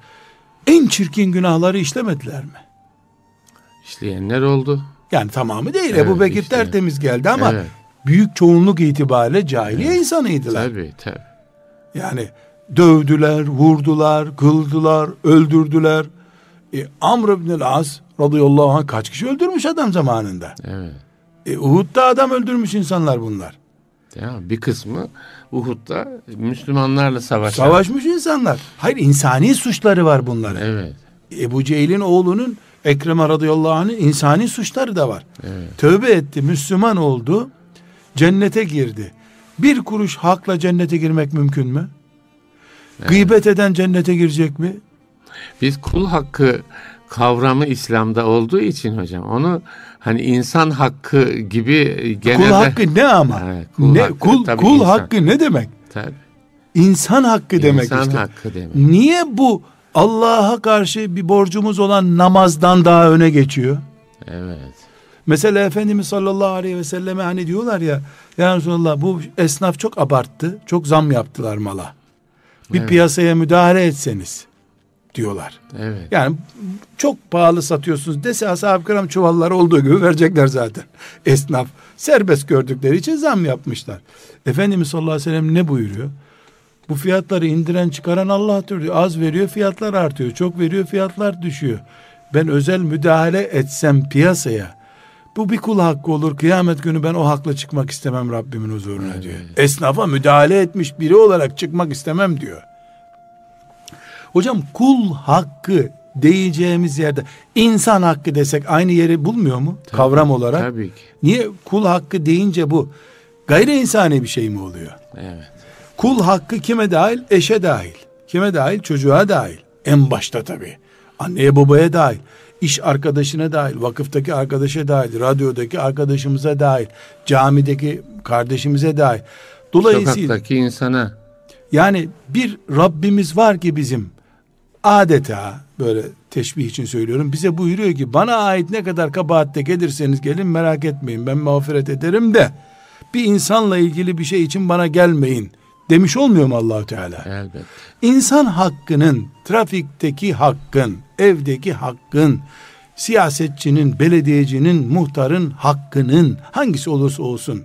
En çirkin günahları işlemediler mi? işleyenler oldu Yani tamamı değil. Evet, Ebu Bekir işte. tertemiz geldi ama Evet. büyük çoğunluk itibariyle cahiliye insanıydılar. tabii tabii Yani dövdüler, vurdular, kıldılar, öldürdüler. E, Amr ibn As radıyallahu anh kaç kişi öldürmüş adam zamanında. evet E, Uhud'da adam öldürmüş insanlar bunlar. Ya bir kısmı Uhud'da Müslümanlarla savaşan. Savaşmış insanlar. Hayır insani suçları var bunların. Evet. Ebu Cehil'in oğlunun Ekrem'e radıyallahu anh'ın insani suçları da var. Evet. Tövbe etti, Müslüman oldu, cennete girdi. Bir kuruş hakla cennete girmek mümkün mü? Gıybet eden cennete girecek mi? Biz kul hakkı kavramı İslam'da olduğu için hocam onu hani insan hakkı gibi genelde Kul hakkı ne ama? Evet, kul ne hakkı kul kul insan. hakkı ne demek? Tabii. İnsan hakkı demek insan işte. hakkı demek. Niye bu Allah'a karşı bir borcumuz olan namazdan daha öne geçiyor? Evet. Mesela Efendimiz sallallahu aleyhi ve selleme hani diyorlar ya ya Resulallah bu esnaf çok abarttı. Çok zam yaptılar mala. Bir Evet. piyasaya müdahale etseniz diyorlar. Evet. Yani çok pahalı satıyorsunuz dese ashab-ı kiram çuvalları olduğu gibi verecekler zaten. Esnaf serbest gördükleri için zam yapmışlar. Efendimiz sallallahu aleyhi ve sellem ne buyuruyor? Bu fiyatları indiren çıkaran Allah'tır diyor. Az veriyor fiyatlar artıyor. Çok veriyor fiyatlar düşüyor. Ben özel müdahale etsem piyasaya bu bir kul hakkı olur. Kıyamet günü ben o hakla çıkmak istemem Rabbimin huzuruna diyor. Esnafa müdahale etmiş biri olarak çıkmak istemem diyor. Hocam kul hakkı diyeceğimiz yerde insan hakkı desek aynı yeri bulmuyor mu Tabii, kavram olarak? Tabii ki. Niye kul hakkı deyince bu gayri insani bir şey mi oluyor? Evet. Kul hakkı kime dahil? Eşe dahil. Kime dahil? Çocuğa dahil. En başta tabii. Anneye babaya dahil. iş arkadaşına dahil, vakıftaki arkadaşa dahil, radyodaki arkadaşımıza dahil, camideki kardeşimize dahil. Dolayısıyla Sokaktaki insana. yani bir Rabbimiz var ki bizim adeta böyle teşbih için söylüyorum bize buyuruyor ki bana ait ne kadar kabahatte gelirseniz gelin merak etmeyin ben mağfiret ederim de bir insanla ilgili bir şey için bana gelmeyin demiş olmuyor mu Allahu Teala? Elbette. İnsan hakkının, trafikteki hakkın, evdeki hakkın, siyasetçinin, belediyecinin, muhtarın hakkının hangisi olursa olsun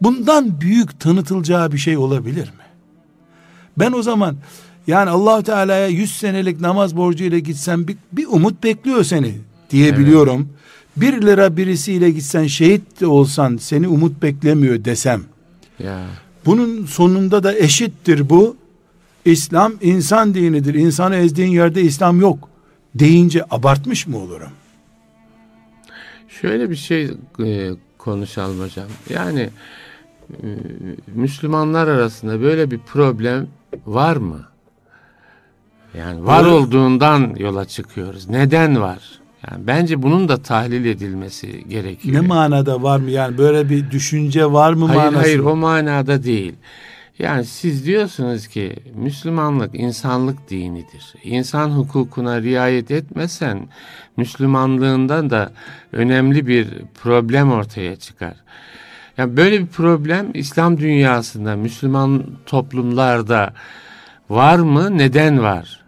bundan büyük tanıtılacağı bir şey olabilir mi? Ben o zaman yani allah Teala'ya 100 senelik namaz borcu ile gitsen bir, bir umut bekliyor seni diyebiliyorum. Evet. Bir lira birisiyle gitsen şehit de olsan seni umut beklemiyor desem. Ya. Bunun sonunda da eşittir bu. İslam insan dinidir. İnsanı ezdiğin yerde İslam yok. Deyince abartmış mı olurum? Şöyle bir şey e, konuşalım hocam. Yani e, Müslümanlar arasında böyle bir problem var mı? Yani var olduğundan yola çıkıyoruz. Neden var? Yani bence bunun da tahlil edilmesi gerekiyor. Ne manada var mı? Yani böyle bir düşünce var mı hayır, manası? Hayır o manada değil. Yani siz diyorsunuz ki Müslümanlık insanlık dinidir. İnsan hukukuna riayet etmesen Müslümanlığından da önemli bir problem ortaya çıkar. Yani böyle bir problem İslam dünyasında, Müslüman toplumlarda var mı? Neden var?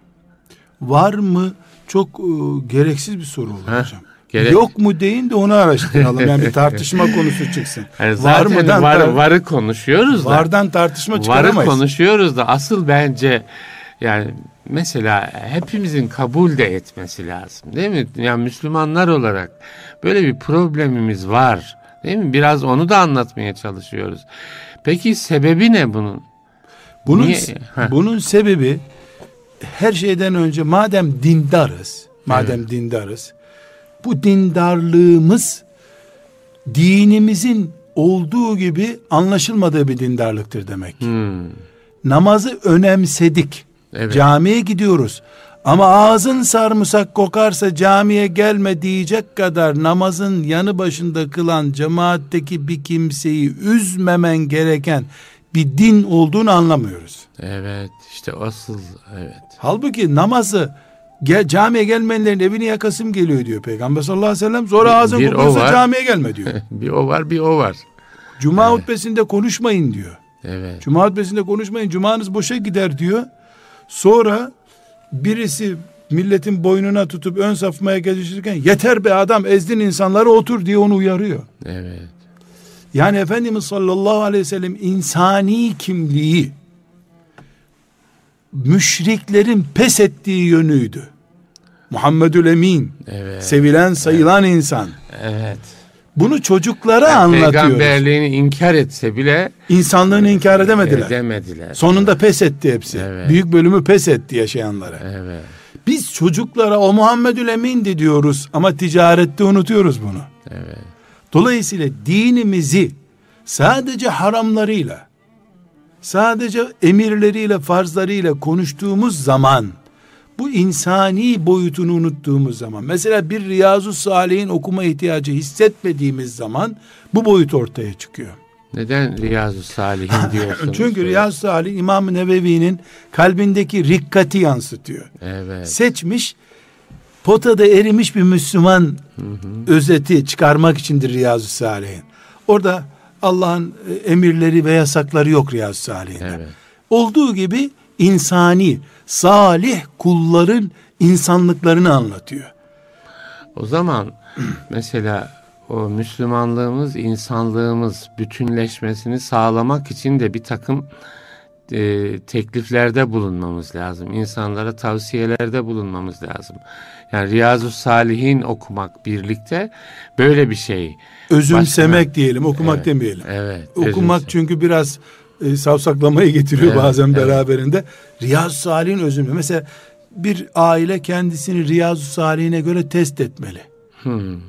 Var mı? Çok e, gereksiz bir soru oldu hocam. Gerek... Yok mu deyin de onu araştıralım. Yani bir tartışma konusu çıksın. Yani zaten var mıdan var, varı konuşuyoruz da. Vardan tartışma çıkaramayız. Varı konuşuyoruz da asıl bence yani mesela hepimizin kabul de etmesi lazım. Değil mi? Yani Müslümanlar olarak böyle bir problemimiz var. Değil mi? Biraz onu da anlatmaya çalışıyoruz. Peki sebebi ne bunun? Bunun Niye? bunun sebebi her şeyden önce madem dindarız, madem evet. dindarız, bu dindarlığımız dinimizin olduğu gibi anlaşılmadığı bir dindarlıktır demek. Hmm. Namazı önemsedik. Evet. Camiye gidiyoruz. Ama ağzın sarımsak kokarsa camiye gelme diyecek kadar namazın yanı başında kılan cemaatteki bir kimseyi üzmemen gereken bir din olduğunu anlamıyoruz. Evet işte asıl evet. Halbuki namazı gel, camiye gelmeyenlerin evini yakasım geliyor diyor Peygamber sallallahu aleyhi ve sellem. Sonra ağzın kokuyorsa camiye gelme diyor. bir o var bir o var. Cuma evet. hutbesinde konuşmayın diyor. Evet. Cuma hutbesinde konuşmayın. Cumanız boşa gider diyor. Sonra birisi milletin boynuna tutup ön safmaya geçirken yeter be adam ezdin insanları otur diye onu uyarıyor. Evet. Yani Efendimiz sallallahu aleyhi ve sellem insani kimliği müşriklerin pes ettiği yönüydü. Muhammedül Emin. Evet. Sevilen sayılan evet. insan. Evet. Bunu çocuklara yani anlatıyoruz. Peygamberliğini inkar etse bile insanlığını inkar edemediler. Edemediler. Sonunda pes etti hepsi. Evet. Büyük bölümü pes etti yaşayanlara. Evet. Biz çocuklara o Muhammedül Emin'di diyoruz ama ticarette unutuyoruz bunu. Evet. Dolayısıyla dinimizi sadece haramlarıyla sadece emirleriyle farzlarıyla konuştuğumuz zaman bu insani boyutunu unuttuğumuz zaman mesela bir Riyazu Salih'in okuma ihtiyacı hissetmediğimiz zaman bu boyut ortaya çıkıyor. Neden Riyazu Salih'in diyorsunuz? Çünkü Riyazu Salih İmam-ı Nevevi'nin kalbindeki rikkati yansıtıyor. Evet. Seçmiş potada erimiş bir Müslüman hı hı. özeti çıkarmak içindir Riyazu Salih'in. Orada Allah'ın e, emirleri ve yasakları yok Riyazu Salih'inde. Evet. Olduğu gibi insani, salih kulların insanlıklarını anlatıyor. O zaman mesela o Müslümanlığımız, insanlığımız bütünleşmesini sağlamak için de bir takım e, tekliflerde bulunmamız lazım. İnsanlara tavsiyelerde bulunmamız lazım. Yani Riyazu Salihin okumak birlikte böyle bir şey. Özümsemek Başına, diyelim, okumak evet, demeyelim. Evet. Okumak özümsemek. çünkü biraz e, savsaklamayı getiriyor evet, bazen evet. beraberinde. Riyazu Salih'in özümle. Mesela bir aile kendisini Riyazu Salih'ine göre test etmeli. Hmm.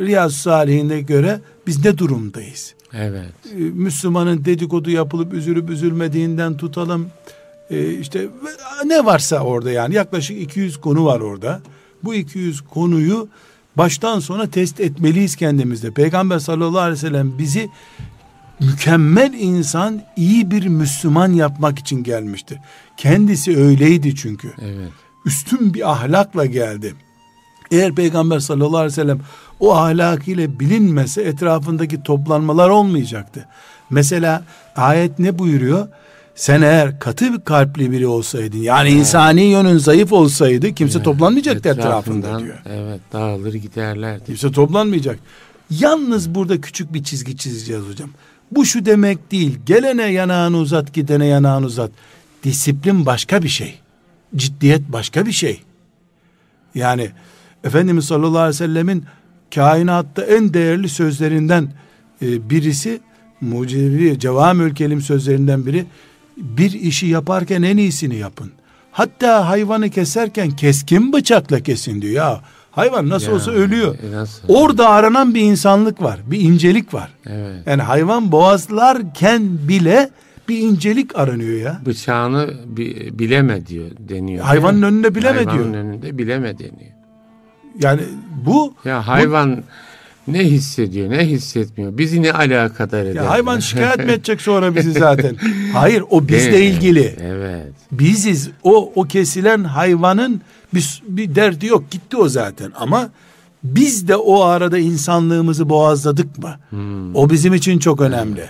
Riyazu Salih'ine göre biz ne durumdayız? Evet. Ee, Müslümanın dedikodu yapılıp üzülüp üzülmediğinden tutalım. Ee, işte ne varsa orada yani yaklaşık 200 konu var orada. Bu 200 konuyu baştan sona test etmeliyiz kendimizde. Peygamber sallallahu aleyhi ve sellem bizi mükemmel insan, iyi bir Müslüman yapmak için gelmişti. Kendisi öyleydi çünkü. Evet. Üstün bir ahlakla geldi. Eğer Peygamber sallallahu aleyhi ve sellem o ahlakıyla bilinmese etrafındaki toplanmalar olmayacaktı. Mesela ayet ne buyuruyor? Sen eğer katı bir kalpli biri olsaydın yani evet. insani yönün zayıf olsaydı kimse evet. toplanmayacaktı etrafında diyor. Evet dağılır giderlerdi. Kimse toplanmayacak. Yalnız burada küçük bir çizgi çizeceğiz hocam. Bu şu demek değil. Gelene yanağını uzat, gidene yanağını uzat. Disiplin başka bir şey. Ciddiyet başka bir şey. Yani Efendimiz sallallahu aleyhi ve sellemin kainatta en değerli sözlerinden e, birisi mucizevi cevamül kelim sözlerinden biri bir işi yaparken en iyisini yapın. Hatta hayvanı keserken keskin bıçakla kesin diyor ya. Hayvan nasıl ya, olsa ölüyor. E nasıl? Orada aranan bir insanlık var. Bir incelik var. Evet. Yani hayvan boğazlarken bile bir incelik aranıyor ya. Bıçağını bileme diyor deniyor. Hayvanın önünde bileme Hayvanın diyor. Hayvanın önünde bileme deniyor. Yani bu ya hayvan bu, ne hissediyor, ne hissetmiyor? Bizi ne alakadar eder? Ya hayvan şikayet mi edecek sonra bizi zaten? Hayır, o bizle evet, ilgili. Evet. Biziz. O o kesilen hayvanın bir, bir derdi yok. Gitti o zaten. Ama biz de o arada insanlığımızı boğazladık mı? Hmm. O bizim için çok önemli.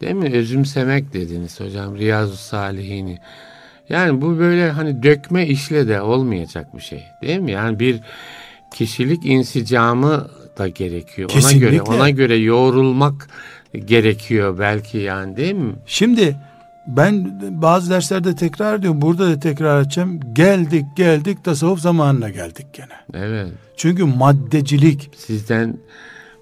Değil mi? Özümsemek dediniz hocam. Riyazu Salihini. Yani bu böyle hani dökme işle de olmayacak bir şey. Değil mi? Yani bir kişilik insicamı da gerekiyor. Kesinlikle. Ona göre ona göre yoğrulmak gerekiyor belki yani değil mi? Şimdi ben bazı derslerde tekrar ediyorum. Burada da tekrar edeceğim. Geldik geldik tasavvuf zamanına geldik gene. Evet. Çünkü maddecilik. Sizden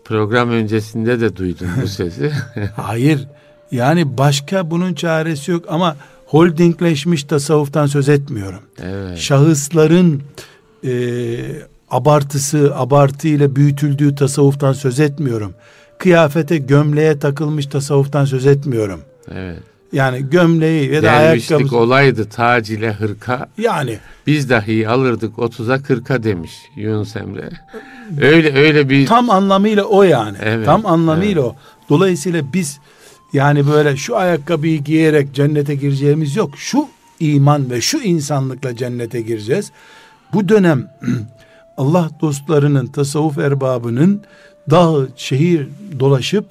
program öncesinde de duydum bu sesi. Hayır. Yani başka bunun çaresi yok ama holdingleşmiş tasavvuftan söz etmiyorum. Evet. Şahısların e, abartısı, abartıyla büyütüldüğü tasavvuftan söz etmiyorum. Kıyafete, gömleğe takılmış tasavvuftan söz etmiyorum. Evet. Yani gömleği ya da ayakkabı. olaydı tac ile hırka. Yani. Biz dahi alırdık 30'a 40'a demiş Yunus Emre. Öyle öyle bir. Tam anlamıyla o yani. Evet, Tam anlamıyla evet. o. Dolayısıyla biz yani böyle şu ayakkabıyı giyerek cennete gireceğimiz yok. Şu iman ve şu insanlıkla cennete gireceğiz. Bu dönem Allah dostlarının, tasavvuf erbabının dağ, şehir dolaşıp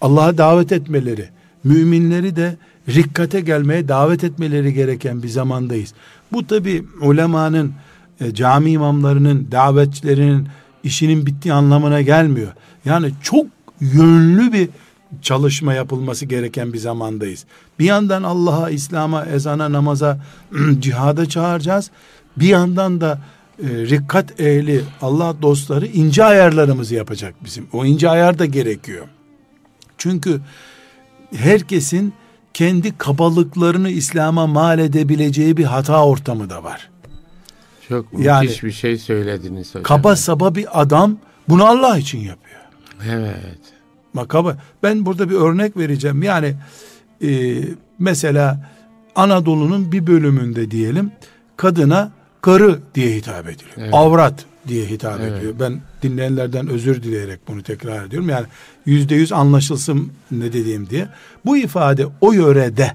Allah'a davet etmeleri, müminleri de rikkate gelmeye davet etmeleri gereken bir zamandayız. Bu tabi ulemanın, e, cami imamlarının, davetçilerinin işinin bittiği anlamına gelmiyor. Yani çok yönlü bir çalışma yapılması gereken bir zamandayız. Bir yandan Allah'a, İslam'a, ezana, namaza, cihada çağıracağız. Bir yandan da e, rikkat ehli Allah dostları ince ayarlarımızı yapacak bizim. O ince ayar da gerekiyor. Çünkü herkesin kendi kabalıklarını İslam'a mal edebileceği bir hata ortamı da var. Çok müthiş yani, bir şey söylediniz hocam. Kaba saba bir adam bunu Allah için yapıyor. Evet. Makaba. Ben burada bir örnek vereceğim. Yani e, mesela Anadolu'nun bir bölümünde diyelim kadına karı diye hitap ediliyor. Evet. Avrat diye hitap evet. ediyor. Ben dinleyenlerden özür dileyerek bunu tekrar ediyorum. Yani yüzde yüz anlaşılsın ne dediğim diye. Bu ifade o yörede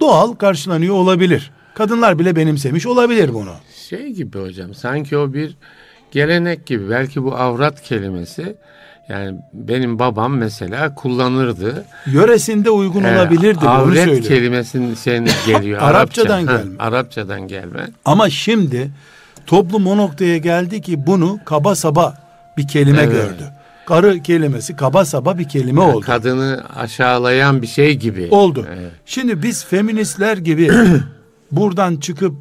doğal karşılanıyor olabilir. Kadınlar bile benimsemiş olabilir bunu. Şey gibi hocam sanki o bir gelenek gibi. Belki bu avrat kelimesi yani benim babam mesela kullanırdı. Yöresinde uygun ee, olabilirdi. Avret kelimesinin sen geliyor. Arapçadan Arapça, gelme. Ha, Arapçadan gelme. Ama şimdi toplum o noktaya geldi ki bunu kaba saba bir kelime evet. gördü. Karı kelimesi kaba saba bir kelime yani oldu. Kadını aşağılayan bir şey gibi. Oldu. Evet. Şimdi biz feministler gibi buradan çıkıp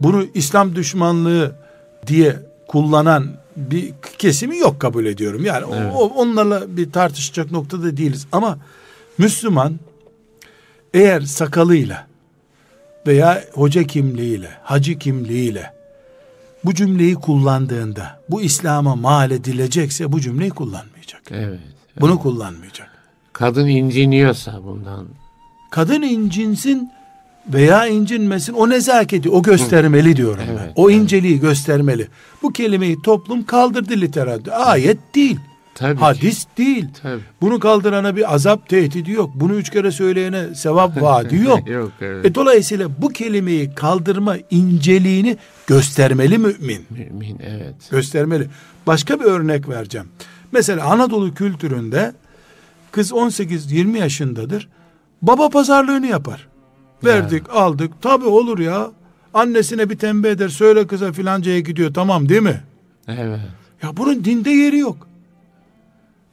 bunu İslam düşmanlığı diye kullanan bir kesimi yok kabul ediyorum. Yani evet. o, onlarla bir tartışacak noktada değiliz. Ama Müslüman eğer sakalıyla veya hoca kimliğiyle, hacı kimliğiyle bu cümleyi kullandığında bu İslam'a mal edilecekse bu cümleyi kullanmayacak. Evet, evet. Bunu kullanmayacak. Kadın inciniyorsa bundan. Kadın incinsin veya incinmesin o nezaketi o göstermeli diyorum evet, ben. O evet. inceliği göstermeli. Bu kelimeyi toplum kaldırdı literatürde. Ayet değil. Tabii Hadis ki. değil. Tabii. Bunu kaldırana bir azap tehdidi yok. Bunu üç kere söyleyene sevap vaadi yok. yok evet. e, dolayısıyla bu kelimeyi kaldırma inceliğini göstermeli mümin. Mümin evet. Göstermeli. Başka bir örnek vereceğim. Mesela Anadolu kültüründe kız 18-20 yaşındadır Baba pazarlığını yapar. Verdik, ya. aldık. Tabi olur ya. Annesine bir tembih eder. Söyle kıza filancaya gidiyor. Tamam değil mi? Evet. Ya bunun dinde yeri yok.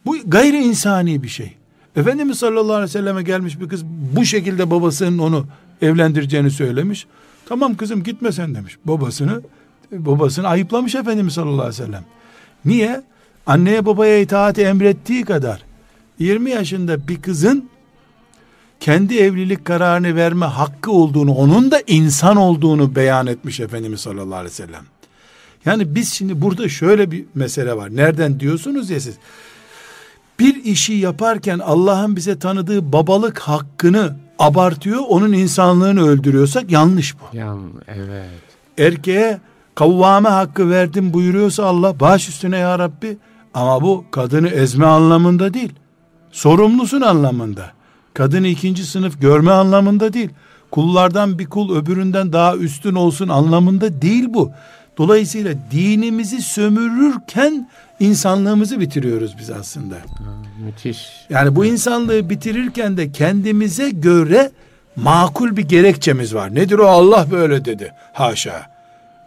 Bu gayri insani bir şey. Efendimiz sallallahu aleyhi ve selleme gelmiş bir kız bu şekilde babasının onu evlendireceğini söylemiş. Tamam kızım gitme sen demiş. Babasını babasını ayıplamış Efendimiz sallallahu aleyhi ve sellem. Niye? Anneye babaya itaati emrettiği kadar 20 yaşında bir kızın kendi evlilik kararını verme hakkı olduğunu, onun da insan olduğunu beyan etmiş Efendimiz sallallahu aleyhi ve sellem. Yani biz şimdi burada şöyle bir mesele var. Nereden diyorsunuz ya siz? Bir işi yaparken Allah'ın bize tanıdığı babalık hakkını abartıyor, onun insanlığını öldürüyorsak yanlış bu. Yan, evet. Erkeğe kavvame hakkı verdim buyuruyorsa Allah baş üstüne ya Rabbi ama bu kadını ezme anlamında değil. Sorumlusun anlamında. Kadını ikinci sınıf görme anlamında değil. Kullardan bir kul öbüründen daha üstün olsun anlamında değil bu. Dolayısıyla dinimizi sömürürken insanlığımızı bitiriyoruz biz aslında. Ha, müthiş. Yani bu insanlığı bitirirken de kendimize göre makul bir gerekçemiz var. Nedir o? Allah böyle dedi. Haşa.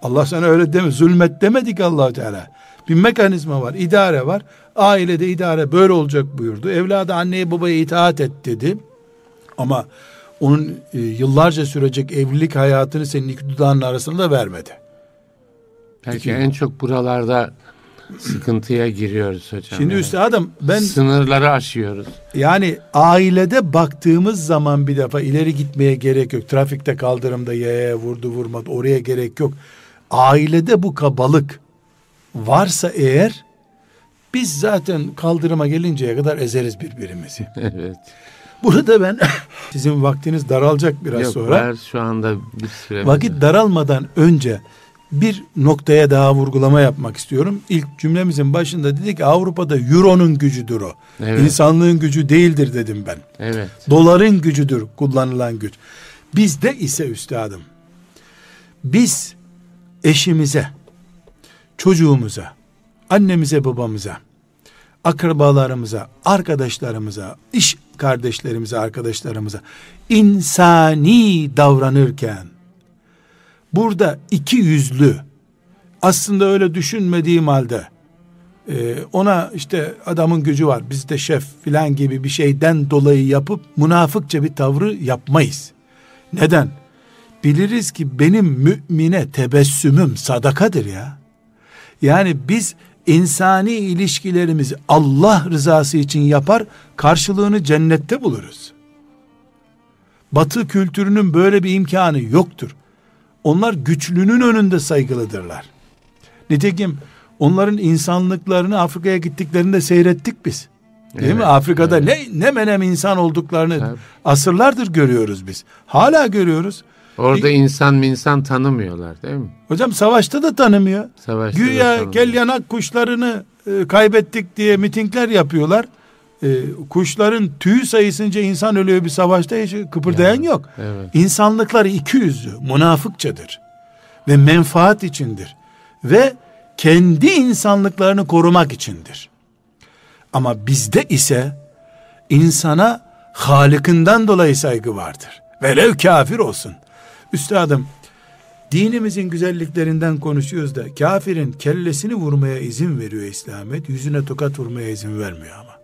Allah sana öyle deme, zulmet demedik allah Teala. Bir mekanizma var, idare var. Ailede idare böyle olacak buyurdu. Evladı anneye babaya itaat et dedi. Ama onun e, yıllarca sürecek evlilik hayatını senin iki dudağının arasında vermedi. Belki İki. en çok buralarda sıkıntıya giriyoruz hocam. Şimdi yani. üstadım ben sınırları aşıyoruz. Yani ailede baktığımız zaman bir defa ileri gitmeye gerek yok. Trafikte kaldırımda yaya vurdu vurmadı oraya gerek yok. Ailede bu kabalık varsa eğer biz zaten kaldırıma gelinceye kadar ezeriz birbirimizi. evet. Burada ben sizin vaktiniz daralacak biraz Yok, sonra. Yok şu anda bir süre. Vakit daralmadan önce bir noktaya daha vurgulama yapmak istiyorum. İlk cümlemizin başında dedik ki Avrupa'da euronun gücüdür o. Evet. İnsanlığın gücü değildir dedim ben. Evet. Doların gücüdür kullanılan güç. Bizde ise üstadım biz eşimize, çocuğumuza, annemize, babamıza, akrabalarımıza, arkadaşlarımıza, iş kardeşlerimize, arkadaşlarımıza insani davranırken burada iki yüzlü aslında öyle düşünmediğim halde e, ona işte adamın gücü var bizde şef filan gibi bir şeyden dolayı yapıp münafıkça bir tavrı yapmayız. Neden? Biliriz ki benim mümine tebessümüm sadakadır ya. Yani biz insani ilişkilerimizi Allah rızası için yapar, karşılığını cennette buluruz. Batı kültürünün böyle bir imkanı yoktur. Onlar güçlünün önünde saygılıdırlar. Nitekim onların insanlıklarını Afrika'ya gittiklerinde seyrettik biz. Değil evet, mi? Afrika'da evet. ne ne menem insan olduklarını evet. asırlardır görüyoruz biz. Hala görüyoruz. Orada e, insan insan tanımıyorlar değil mi? Hocam savaşta da tanımıyor. Savaşta Güya da gel yanak kuşlarını e, kaybettik diye mitingler yapıyorlar. E, kuşların tüy sayısınca insan ölüyor bir savaşta hiç kıpırdayan yani, yok. Evet. İnsanlıkları iki yüzlü, münafıkçadır. Ve menfaat içindir. Ve kendi insanlıklarını korumak içindir. Ama bizde ise insana Halık'ından dolayı saygı vardır. Velev kafir olsun. Üstadım dinimizin güzelliklerinden konuşuyoruz da kafirin kellesini vurmaya izin veriyor İslamiyet. Yüzüne tokat vurmaya izin vermiyor ama.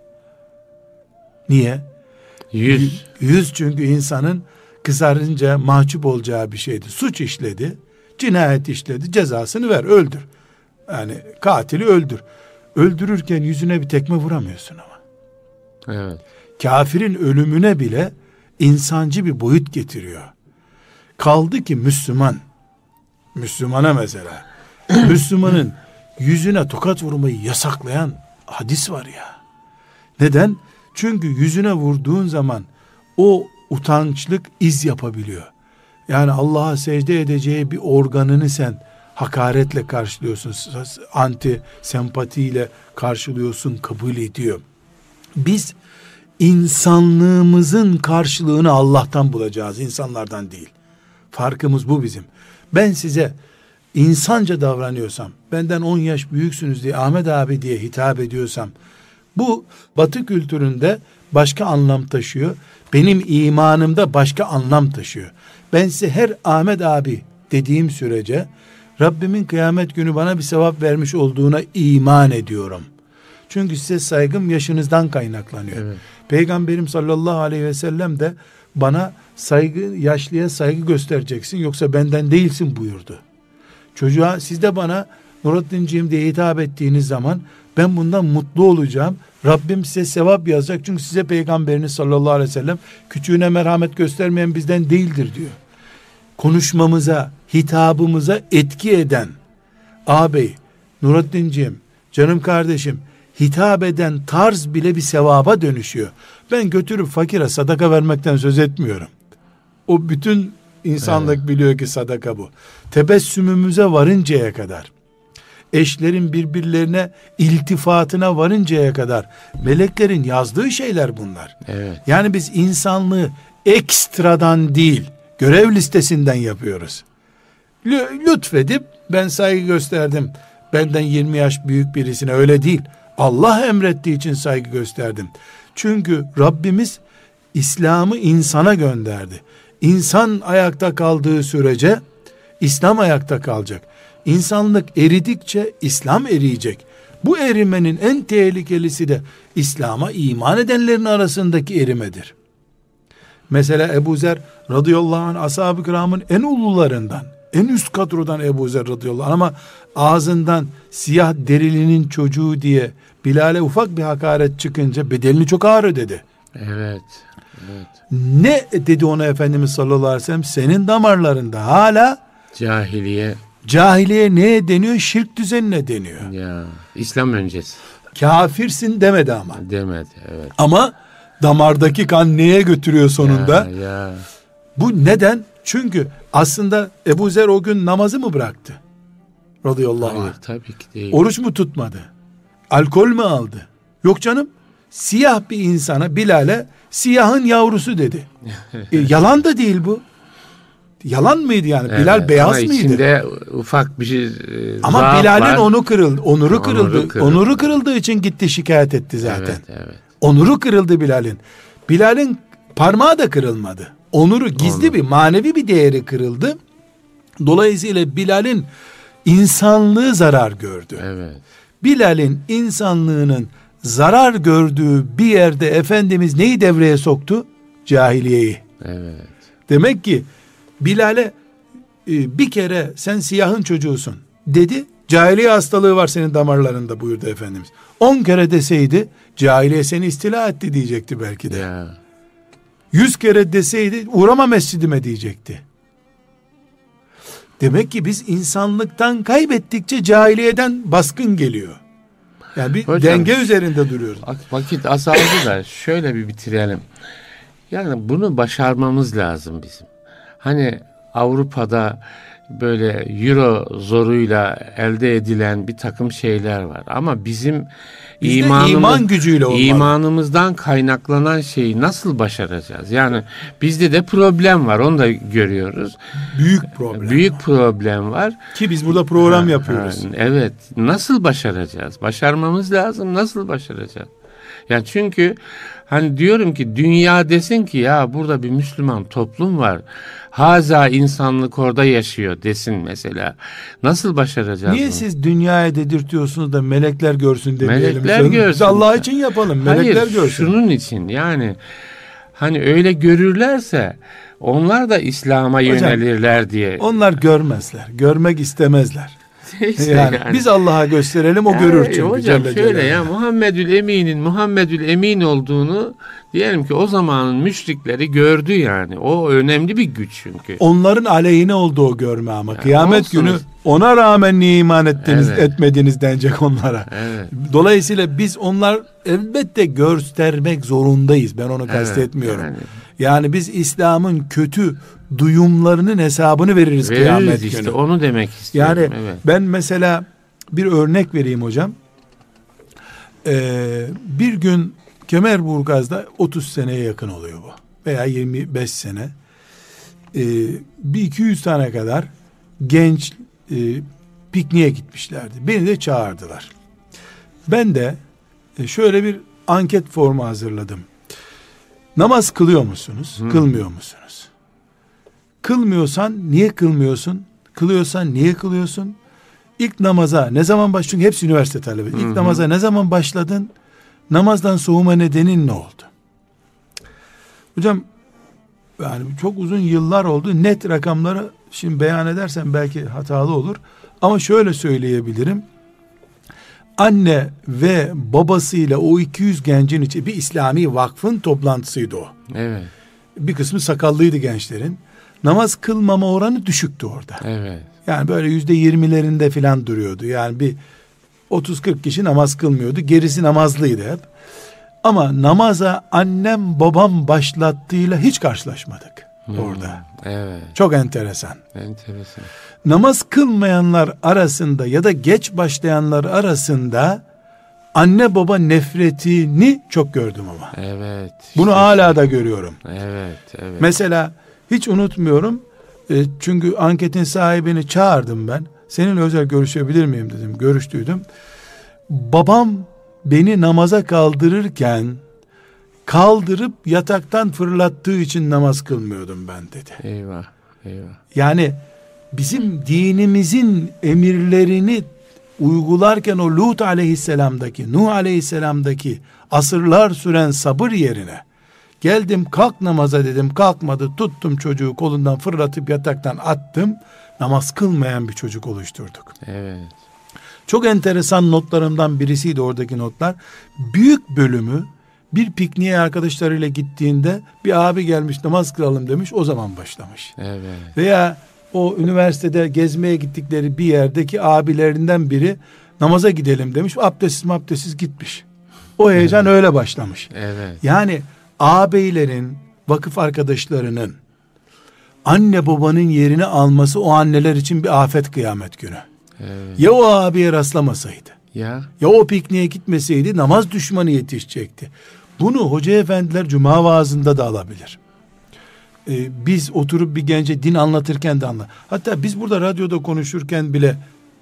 Niye? Yüz. Yüz çünkü insanın kızarınca mahcup olacağı bir şeydi. Suç işledi, cinayet işledi, cezasını ver, öldür. Yani katili öldür. Öldürürken yüzüne bir tekme vuramıyorsun ama. Evet. Kafirin ölümüne bile insancı bir boyut getiriyor. Kaldı ki Müslüman, Müslümana mesela, Müslümanın yüzüne tokat vurmayı yasaklayan hadis var ya. Neden? Çünkü yüzüne vurduğun zaman o utançlık iz yapabiliyor. Yani Allah'a secde edeceği bir organını sen hakaretle karşılıyorsun. Anti sempatiyle karşılıyorsun, kabul ediyor. Biz insanlığımızın karşılığını Allah'tan bulacağız, insanlardan değil. Farkımız bu bizim. Ben size insanca davranıyorsam, benden 10 yaş büyüksünüz diye Ahmet abi diye hitap ediyorsam, bu batı kültüründe başka anlam taşıyor. Benim imanımda başka anlam taşıyor. Ben size her Ahmet abi dediğim sürece Rabbimin kıyamet günü bana bir sevap vermiş olduğuna iman ediyorum. Çünkü size saygım yaşınızdan kaynaklanıyor. Evet. Peygamberim sallallahu aleyhi ve sellem de bana saygı yaşlıya saygı göstereceksin yoksa benden değilsin buyurdu. Çocuğa siz de bana Nurattinciğim diye hitap ettiğiniz zaman ben bundan mutlu olacağım. Rabbim size sevap yazacak çünkü size peygamberiniz sallallahu aleyhi ve sellem küçüğüne merhamet göstermeyen bizden değildir diyor. Konuşmamıza, hitabımıza etki eden ağabey, Nurattinciğim, canım kardeşim hitap eden tarz bile bir sevaba dönüşüyor. Ben götürüp fakire sadaka vermekten söz etmiyorum. O bütün insanlık evet. biliyor ki sadaka bu. Tebessümümüze varıncaya kadar eşlerin birbirlerine iltifatına varıncaya kadar meleklerin yazdığı şeyler bunlar. Evet. Yani biz insanlığı ekstradan değil, görev listesinden yapıyoruz. Lütfedip ben saygı gösterdim. Benden 20 yaş büyük birisine öyle değil. Allah emrettiği için saygı gösterdim. Çünkü Rabbimiz İslam'ı insana gönderdi. İnsan ayakta kaldığı sürece İslam ayakta kalacak. İnsanlık eridikçe İslam eriyecek. Bu erimenin en tehlikelisi de İslam'a iman edenlerin arasındaki erimedir. Mesela Ebu Zer radıyallahu anh ashab-ı kiramın en ulularından, en üst kadrodan Ebu Zer radıyallahu anh ama ağzından siyah derilinin çocuğu diye Bilal'e ufak bir hakaret çıkınca bedelini çok ağır ödedi. Evet. Evet. Ne dedi ona Efendimiz sallallahu aleyhi ve sellem? Senin damarlarında hala cahiliye Cahiliye neye deniyor? Şirk düzenine deniyor. Ya İslam öncesi. Kafirsin demedi ama. Demedi evet. Ama damardaki kan neye götürüyor sonunda? Ya, ya. Bu neden? Çünkü aslında Ebu Zer o gün namazı mı bıraktı? Radıyallahu anh. tabii ki değil. Oruç mu tutmadı? Alkol mü aldı? Yok canım. Siyah bir insana Bilal'e siyahın yavrusu dedi. e, yalan da değil bu. Yalan mıydı yani? Evet, Bilal beyaz ama mıydı? içinde ufak bir şey Ama Bilal'in onu kırıldı, onuru kırıldı. Onuru kırıldı. Onuru kırıldığı için gitti şikayet etti zaten. Evet, evet. Onuru kırıldı Bilal'in. Bilal'in parmağı da kırılmadı. Onuru gizli Onur. bir manevi bir değeri kırıldı. Dolayısıyla Bilal'in insanlığı zarar gördü. Evet. Bilal'in insanlığının zarar gördüğü bir yerde Efendimiz neyi devreye soktu? Cahiliyeyi. Evet. Demek ki Bilal'e e, bir kere sen siyahın çocuğusun dedi. Cahiliye hastalığı var senin damarlarında buyurdu Efendimiz. On kere deseydi cahiliye seni istila etti diyecekti belki de. Ya. Yüz kere deseydi uğrama mescidime diyecekti. Demek ki biz insanlıktan kaybettikçe cahiliyeden baskın geliyor. Yani bir Hocam, denge üzerinde duruyoruz. Vakit azaldı da şöyle bir bitirelim. Yani bunu başarmamız lazım bizim. Hani Avrupa'da böyle euro zoruyla elde edilen bir takım şeyler var. Ama bizim Bizde imanımız, iman gücüyle olmalı. imanımızdan kaynaklanan şeyi nasıl başaracağız? Yani bizde de problem var. Onu da görüyoruz. Büyük problem. Büyük var. problem var. Ki biz burada program ha, yapıyoruz. Ha, evet. Nasıl başaracağız? Başarmamız lazım. Nasıl başaracağız? Yani çünkü hani diyorum ki dünya desin ki ya burada bir Müslüman toplum var. Haza insanlık orada yaşıyor desin mesela. Nasıl başaracağız Niye bunu? siz dünyaya dedirtiyorsunuz da melekler görsün demeyelim? Melekler görsün. Biz Allah için yapalım. Melekler Hayır, görsün. şunun için yani hani öyle görürlerse onlar da İslam'a yönelirler diye. Onlar görmezler. Görmek istemezler. işte yani, yani. Biz Allah'a gösterelim o yani, görür çünkü. Hocam şöyle Celle. ya Muhammedül Emin'in Muhammedül Emin olduğunu diyelim ki o zamanın müşrikleri gördü yani. O önemli bir güç çünkü. Onların aleyhine olduğu görme ama yani kıyamet olsunuz. günü ona rağmen niye iman ettiniz evet. etmediniz denecek onlara. Evet. Dolayısıyla biz onlar elbette göstermek zorundayız. Ben onu evet, kastetmiyorum. Yani. yani biz İslam'ın kötü duyumlarının hesabını veririz, veririz kıyamet işte, günü. Onu demek istiyorum. Yani evet. ben mesela bir örnek vereyim hocam. Ee, bir gün Kemerburgaz'da 30 seneye yakın oluyor bu. Veya 25 sene. Ee, bir 200 tane kadar genç e, pikniğe gitmişlerdi. Beni de çağırdılar. Ben de e, şöyle bir anket formu hazırladım. Namaz kılıyor musunuz? Kılmıyor musunuz? Kılmıyorsan niye kılmıyorsun? Kılıyorsan niye kılıyorsun? İlk namaza ne zaman başladın? Hepsi üniversite talebe. İlk namaza ne zaman başladın? Namazdan soğuma nedenin ne oldu? Hocam yani çok uzun yıllar oldu. Net rakamları şimdi beyan edersem belki hatalı olur. Ama şöyle söyleyebilirim. Anne ve babasıyla o 200 gencin içi bir İslami vakfın toplantısıydı o. Evet. Bir kısmı sakallıydı gençlerin. Namaz kılmama oranı düşüktü orada. Evet. Yani böyle yüzde yirmilerinde filan duruyordu. Yani bir 30-40 kişi namaz kılmıyordu. Gerisi namazlıydı hep. Ama namaza annem babam başlattığıyla hiç karşılaşmadık orada. Evet. Çok enteresan. Enteresan. Namaz kılmayanlar arasında ya da geç başlayanlar arasında anne baba nefretini çok gördüm ama. Evet. Bunu işte- hala da görüyorum. Evet. Evet. Mesela hiç unutmuyorum. E, çünkü anketin sahibini çağırdım ben. Seninle özel görüşebilir miyim dedim. Görüştüydüm. Babam beni namaza kaldırırken kaldırıp yataktan fırlattığı için namaz kılmıyordum ben dedi. Eyvah. Eyvah. Yani bizim dinimizin emirlerini uygularken o Lut aleyhisselamdaki, Nuh aleyhisselamdaki asırlar süren sabır yerine geldim kalk namaza dedim kalkmadı tuttum çocuğu kolundan fırlatıp yataktan attım namaz kılmayan bir çocuk oluşturduk. Evet. Çok enteresan notlarımdan birisiydi oradaki notlar. Büyük bölümü bir pikniğe arkadaşlarıyla gittiğinde bir abi gelmiş namaz kılalım demiş o zaman başlamış. Evet. Veya o üniversitede gezmeye gittikleri bir yerdeki abilerinden biri namaza gidelim demiş. Abdestsiz abdestsiz gitmiş. O heyecan öyle başlamış. Evet. Yani ağabeylerin, vakıf arkadaşlarının anne babanın yerini alması o anneler için bir afet kıyamet günü. Evet. Ya o abiye rastlamasaydı, Ya. ya o pikniğe gitmeseydi namaz düşmanı yetişecekti. Bunu hoca efendiler cuma vaazında da alabilir. Ee, biz oturup bir gence din anlatırken de anla. Hatta biz burada radyoda konuşurken bile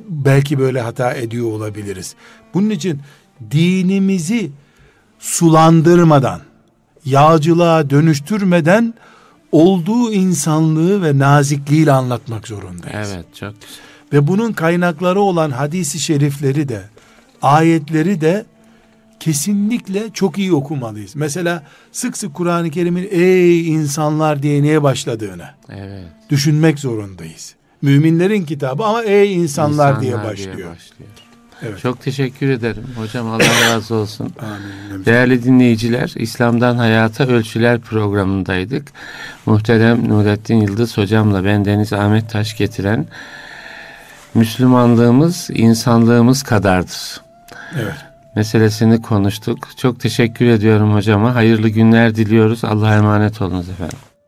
belki böyle hata ediyor olabiliriz. Bunun için dinimizi sulandırmadan, yağcılığa dönüştürmeden olduğu insanlığı ve nazikliğiyle anlatmak zorundayız. Evet. Çok güzel. Ve bunun kaynakları olan hadisi şerifleri de, ayetleri de kesinlikle çok iyi okumalıyız. Mesela sık sık Kur'an-ı Kerim'in ey insanlar diye neye başladığını Evet. düşünmek zorundayız. Müminlerin kitabı ama ey insanlar, diye başlıyor. Evet. Çok teşekkür ederim. Hocam Allah razı olsun. Amin. Değerli dinleyiciler, İslam'dan Hayata Ölçüler programındaydık. Muhterem Nurettin Yıldız hocamla ben Deniz Ahmet Taş getiren Müslümanlığımız insanlığımız kadardır. Evet. Meselesini konuştuk. Çok teşekkür ediyorum hocama. Hayırlı günler diliyoruz. Allah'a emanet olunuz efendim.